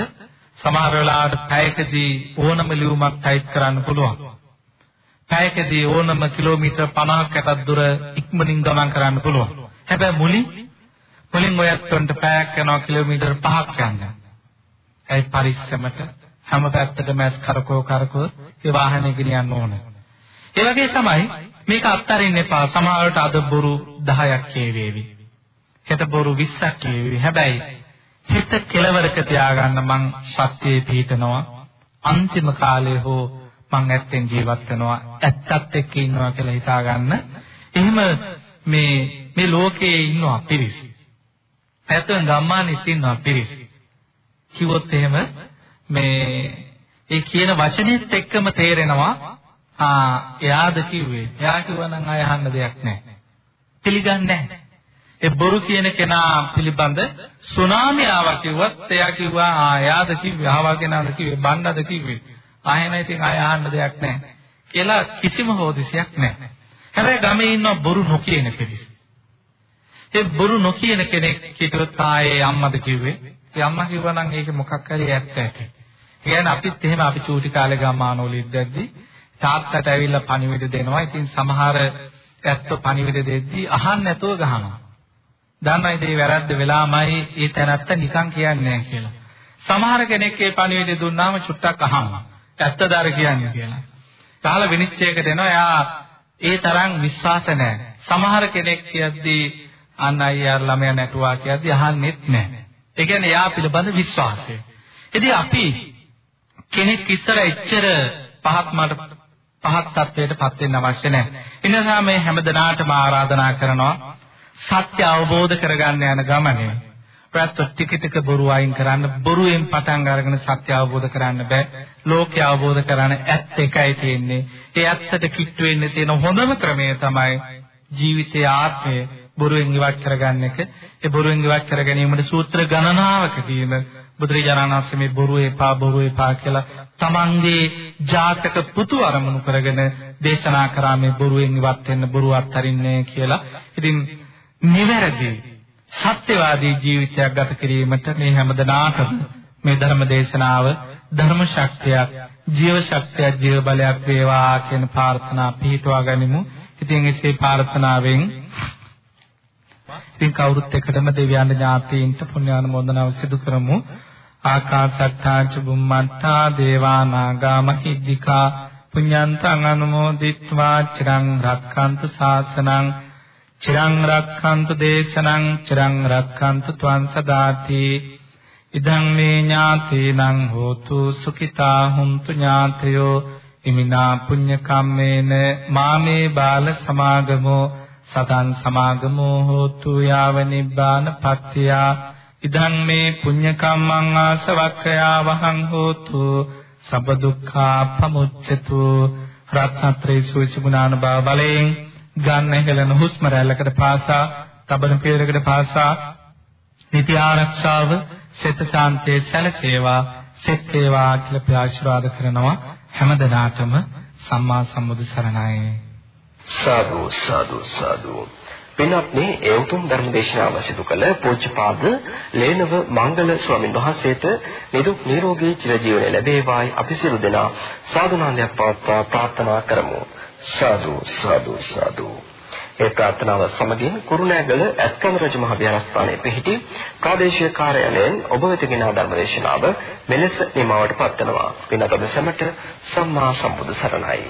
සමහර වෙලාවට පැයකදී ඕනම ලියුමක් ටයිප් කරන්න පුළුවන්. පැයකදී ඕනම කිලෝමීටර් 50ක් 60ක් දුර ඉක්මනින් ගමන් කරන්න පුළුවන්. හැබැයි මුලින් මුලින් ඔයත්ොන්ට පැයක් යනවා කිලෝමීටර් 5ක් යන්න. ඒ පරිස්සමට හැම පැත්තටම ඇස් කරකෝ කරකෝ ඒ වාහනේ ගෙනියන්න ඕන. ඒ වගේ තමයි මේක අත්තරින්න එපා. සමහරවිට අද බොරු 10ක් කියවේවි. හෙට බොරු 20ක් කියවේවි. හැබැයි හිත කෙලවරක තියාගන්න මං සත්‍යයේ පිහිටනවා අන්තිම කාලේ හෝ මං ඇත්තෙන් ජීවත් වෙනවා ඇත්තත් එක්ක ඉන්නවා කියලා හිතාගන්න. එහෙම මේ මේ ලෝකයේ ඉන්නවා පිරිස. ඇත්තෙන් ගම්මානෙත් ඉන්නවා පිරිස. කිව්වොත් එහෙම මේ ඒ කියන වචනේත් එක්කම තේරෙනවා ආ එයාද කිව්වේ? එයා කිව්වනම් ආය අහන්න දෙයක් නැහැ. පිළිගන්නේ නැහැ. ඒ බොරු කියන කෙනා පිළිබඳ සුනාමි ආවා කිව්වත් එයා කිව්වා ආ එයාද කිව්වේ? අහවා කෙනාද කිව්වේ? බණ්ඩද කිව්වේ? ආයෙන ඉතින් ආය අහන්න දෙයක් නැහැ කියලා කිසිම හොදිසියක් නැහැ හැබැයි ගමේ ඉන්න බොරු නොකියන පිරිස ඒ බොරු නොකියන කෙනෙක් හිතුවත් ආයේ අම්මද කිව්වේ. ඒ අම්මා කිව්වා නම් ඒක මොකක් හරි ඇත්ත ඇති. ඒ කියන්නේ අපිත් එහෙම අපි චූටි කාලේ ගම්මානවල ඉද්දද්දී තාත්තට ඇවිල්ලා පණිවිඩ දෙනවා. ඉතින් සමහර ඇත්තෝ පණිවිඩ දෙද්දී අහන්න නැතුව ගහනවා. දන්නවයි මේ වැරද්ද වෙලාමයි ඒ තැනත්ත නිකන් කියන්නේ නැහැ කියලා. සමහර කෙනෙක් ඒ පණිවිඩ දුන්නාම චුට්ටක් අහනවා. ඇත්තද අර කියන්නේ කියලා. කාල විනිශ්චයකට එනවා එයා ඒ තරම් විශ්වාස නැහැ. සමහර කෙනෙක් කියද්දී අන්න අයියාර ළමයා නැටුවා කියද්දී අහන්නෙත් නැහැ. ඒ කියන්නේ එයා පිළිබඳ විශ්වාසය. ඉතින් අපි කෙනෙක් ඉස්සර එච්චර පහත් මට පහත් තත්වයකටපත් වෙන්න අවශ්‍ය නැහැ. ඒ නිසා මේ හැමදෙනාටම ආරාධනා කරනවා සත්‍ය අවබෝධ කරගන්න යන ගමනේ පැත්ත ටික ටික බොරු අයින් කරන්න බොරුවෙන් පටන් අරගෙන සත්‍ය අවබෝධ කරන්න බෑ. ලෝකය අවබෝධ කරගන්න ඇත්ත එකයි තියෙන්නේ. ඒ ඇත්තට කිට්ටු වෙන්න තියෙන හොඳම ක්‍රමය තමයි ජීවිතයේ ආත්මය බොරුවෙන් ඉවත් කරගන්න එක. ඒ බොරුවෙන් ඉවත් කර ගැනීමට සූත්‍ර ගණනාවකදීම බුදුරජාණන් වහන්සේ මේ බොරු එපා බොරු එපා කියලා තමන්ගේ ජාතක පුතු අරමුණු කරගෙන දේශනා කරා මේ බොරුවෙන් ඉවත් වෙන්න බොරු අත්හරින්නේ කියලා. ඉතින් නිවැරදි සත්‍යවාදී ජීවිතයක් ගත කිරීමට මේ හැමදෙනාටම මේ ධර්ම දේශනාව ධර්ම ශක්තියක් ජීව ශක්තියක් ජීව බලයක් වේවා කියන ප්‍රාර්ථනා පිහිටුවා ගනිමු. ඉතින් එසේ ප්‍රාර්ථනාවෙන් ඉතින් කවුරුත් එකටම දෙවියන් ඥාතීන්ට පුණ්‍යානුමෝදනාව සිදු කරමු. ආකාසත්තා චුම්මත්තා දේවා නාග මහිද්దికා පුඤ්ඤන්තං අනුමෝදිත්වා චිරං රක්칸තු ශාසනං චිරං රක්칸තු දේශනං චිරං රක්칸තු ත්වං සදාති. ඉදං මේ ඥාතීනං හෝතු සුඛිතා හුන්තු ඥාතයෝ. ඉමිනා පුඤ්ඤ කම්මේන මාමේ බාල සමාගමෝ. සතං සමාගමෝ හෝතු යාව නිබ්බාන පත්‍තියා. ඉදං මේ පුඤ්ඤ කම්මං ආසවක්ඛයා වහං හෝතු. සබ්බ දුක්ඛා පමුච්ඡතු. රත්නත්‍රේ සුවිසුණාන බව බලයෙන් ගන්න හෙළන හුස්ම රැල්ලකට පාසා තබන පියවරකට පාසා නිති ආරක්ෂාව සෙත ශාන්තයේ සැලසේවා සෙත් වේවා කියලා ආශිර්වාද කරනවා. හැමදෙනාටම සම්මා සම්බුදු සරණයි. සාදු සාදු සාදු. පින්වත්නි ඒ උතුම් ධර්ම දේශනාව සිදු කළ පූජ්‍යපාද ලේනව මංගල ස්වාමින් වහන්සේට නිදුක් නිරෝගී චිරජීවනය ලැබේවායි අපි සියලු දෙනා සාදුනාන්දයක් පවත්වා ප්‍රාර්ථනා කරමු. සාදු සාදු සාදු ඒ ප්‍රාර්ථනාව සමගින් කුරුණෑගල ඇත්කම රජ මහ විහාරස්ථානයේ පිහිටි ප්‍රාදේශීය කාර්යාලයෙන් ඔබ වෙත ගෙන ධර්ම දේශනාව මෙලෙස නිමවට පත්වනවා. පින්වත් ඔබ සැමට සම්මා සම්බුදු සරණයි.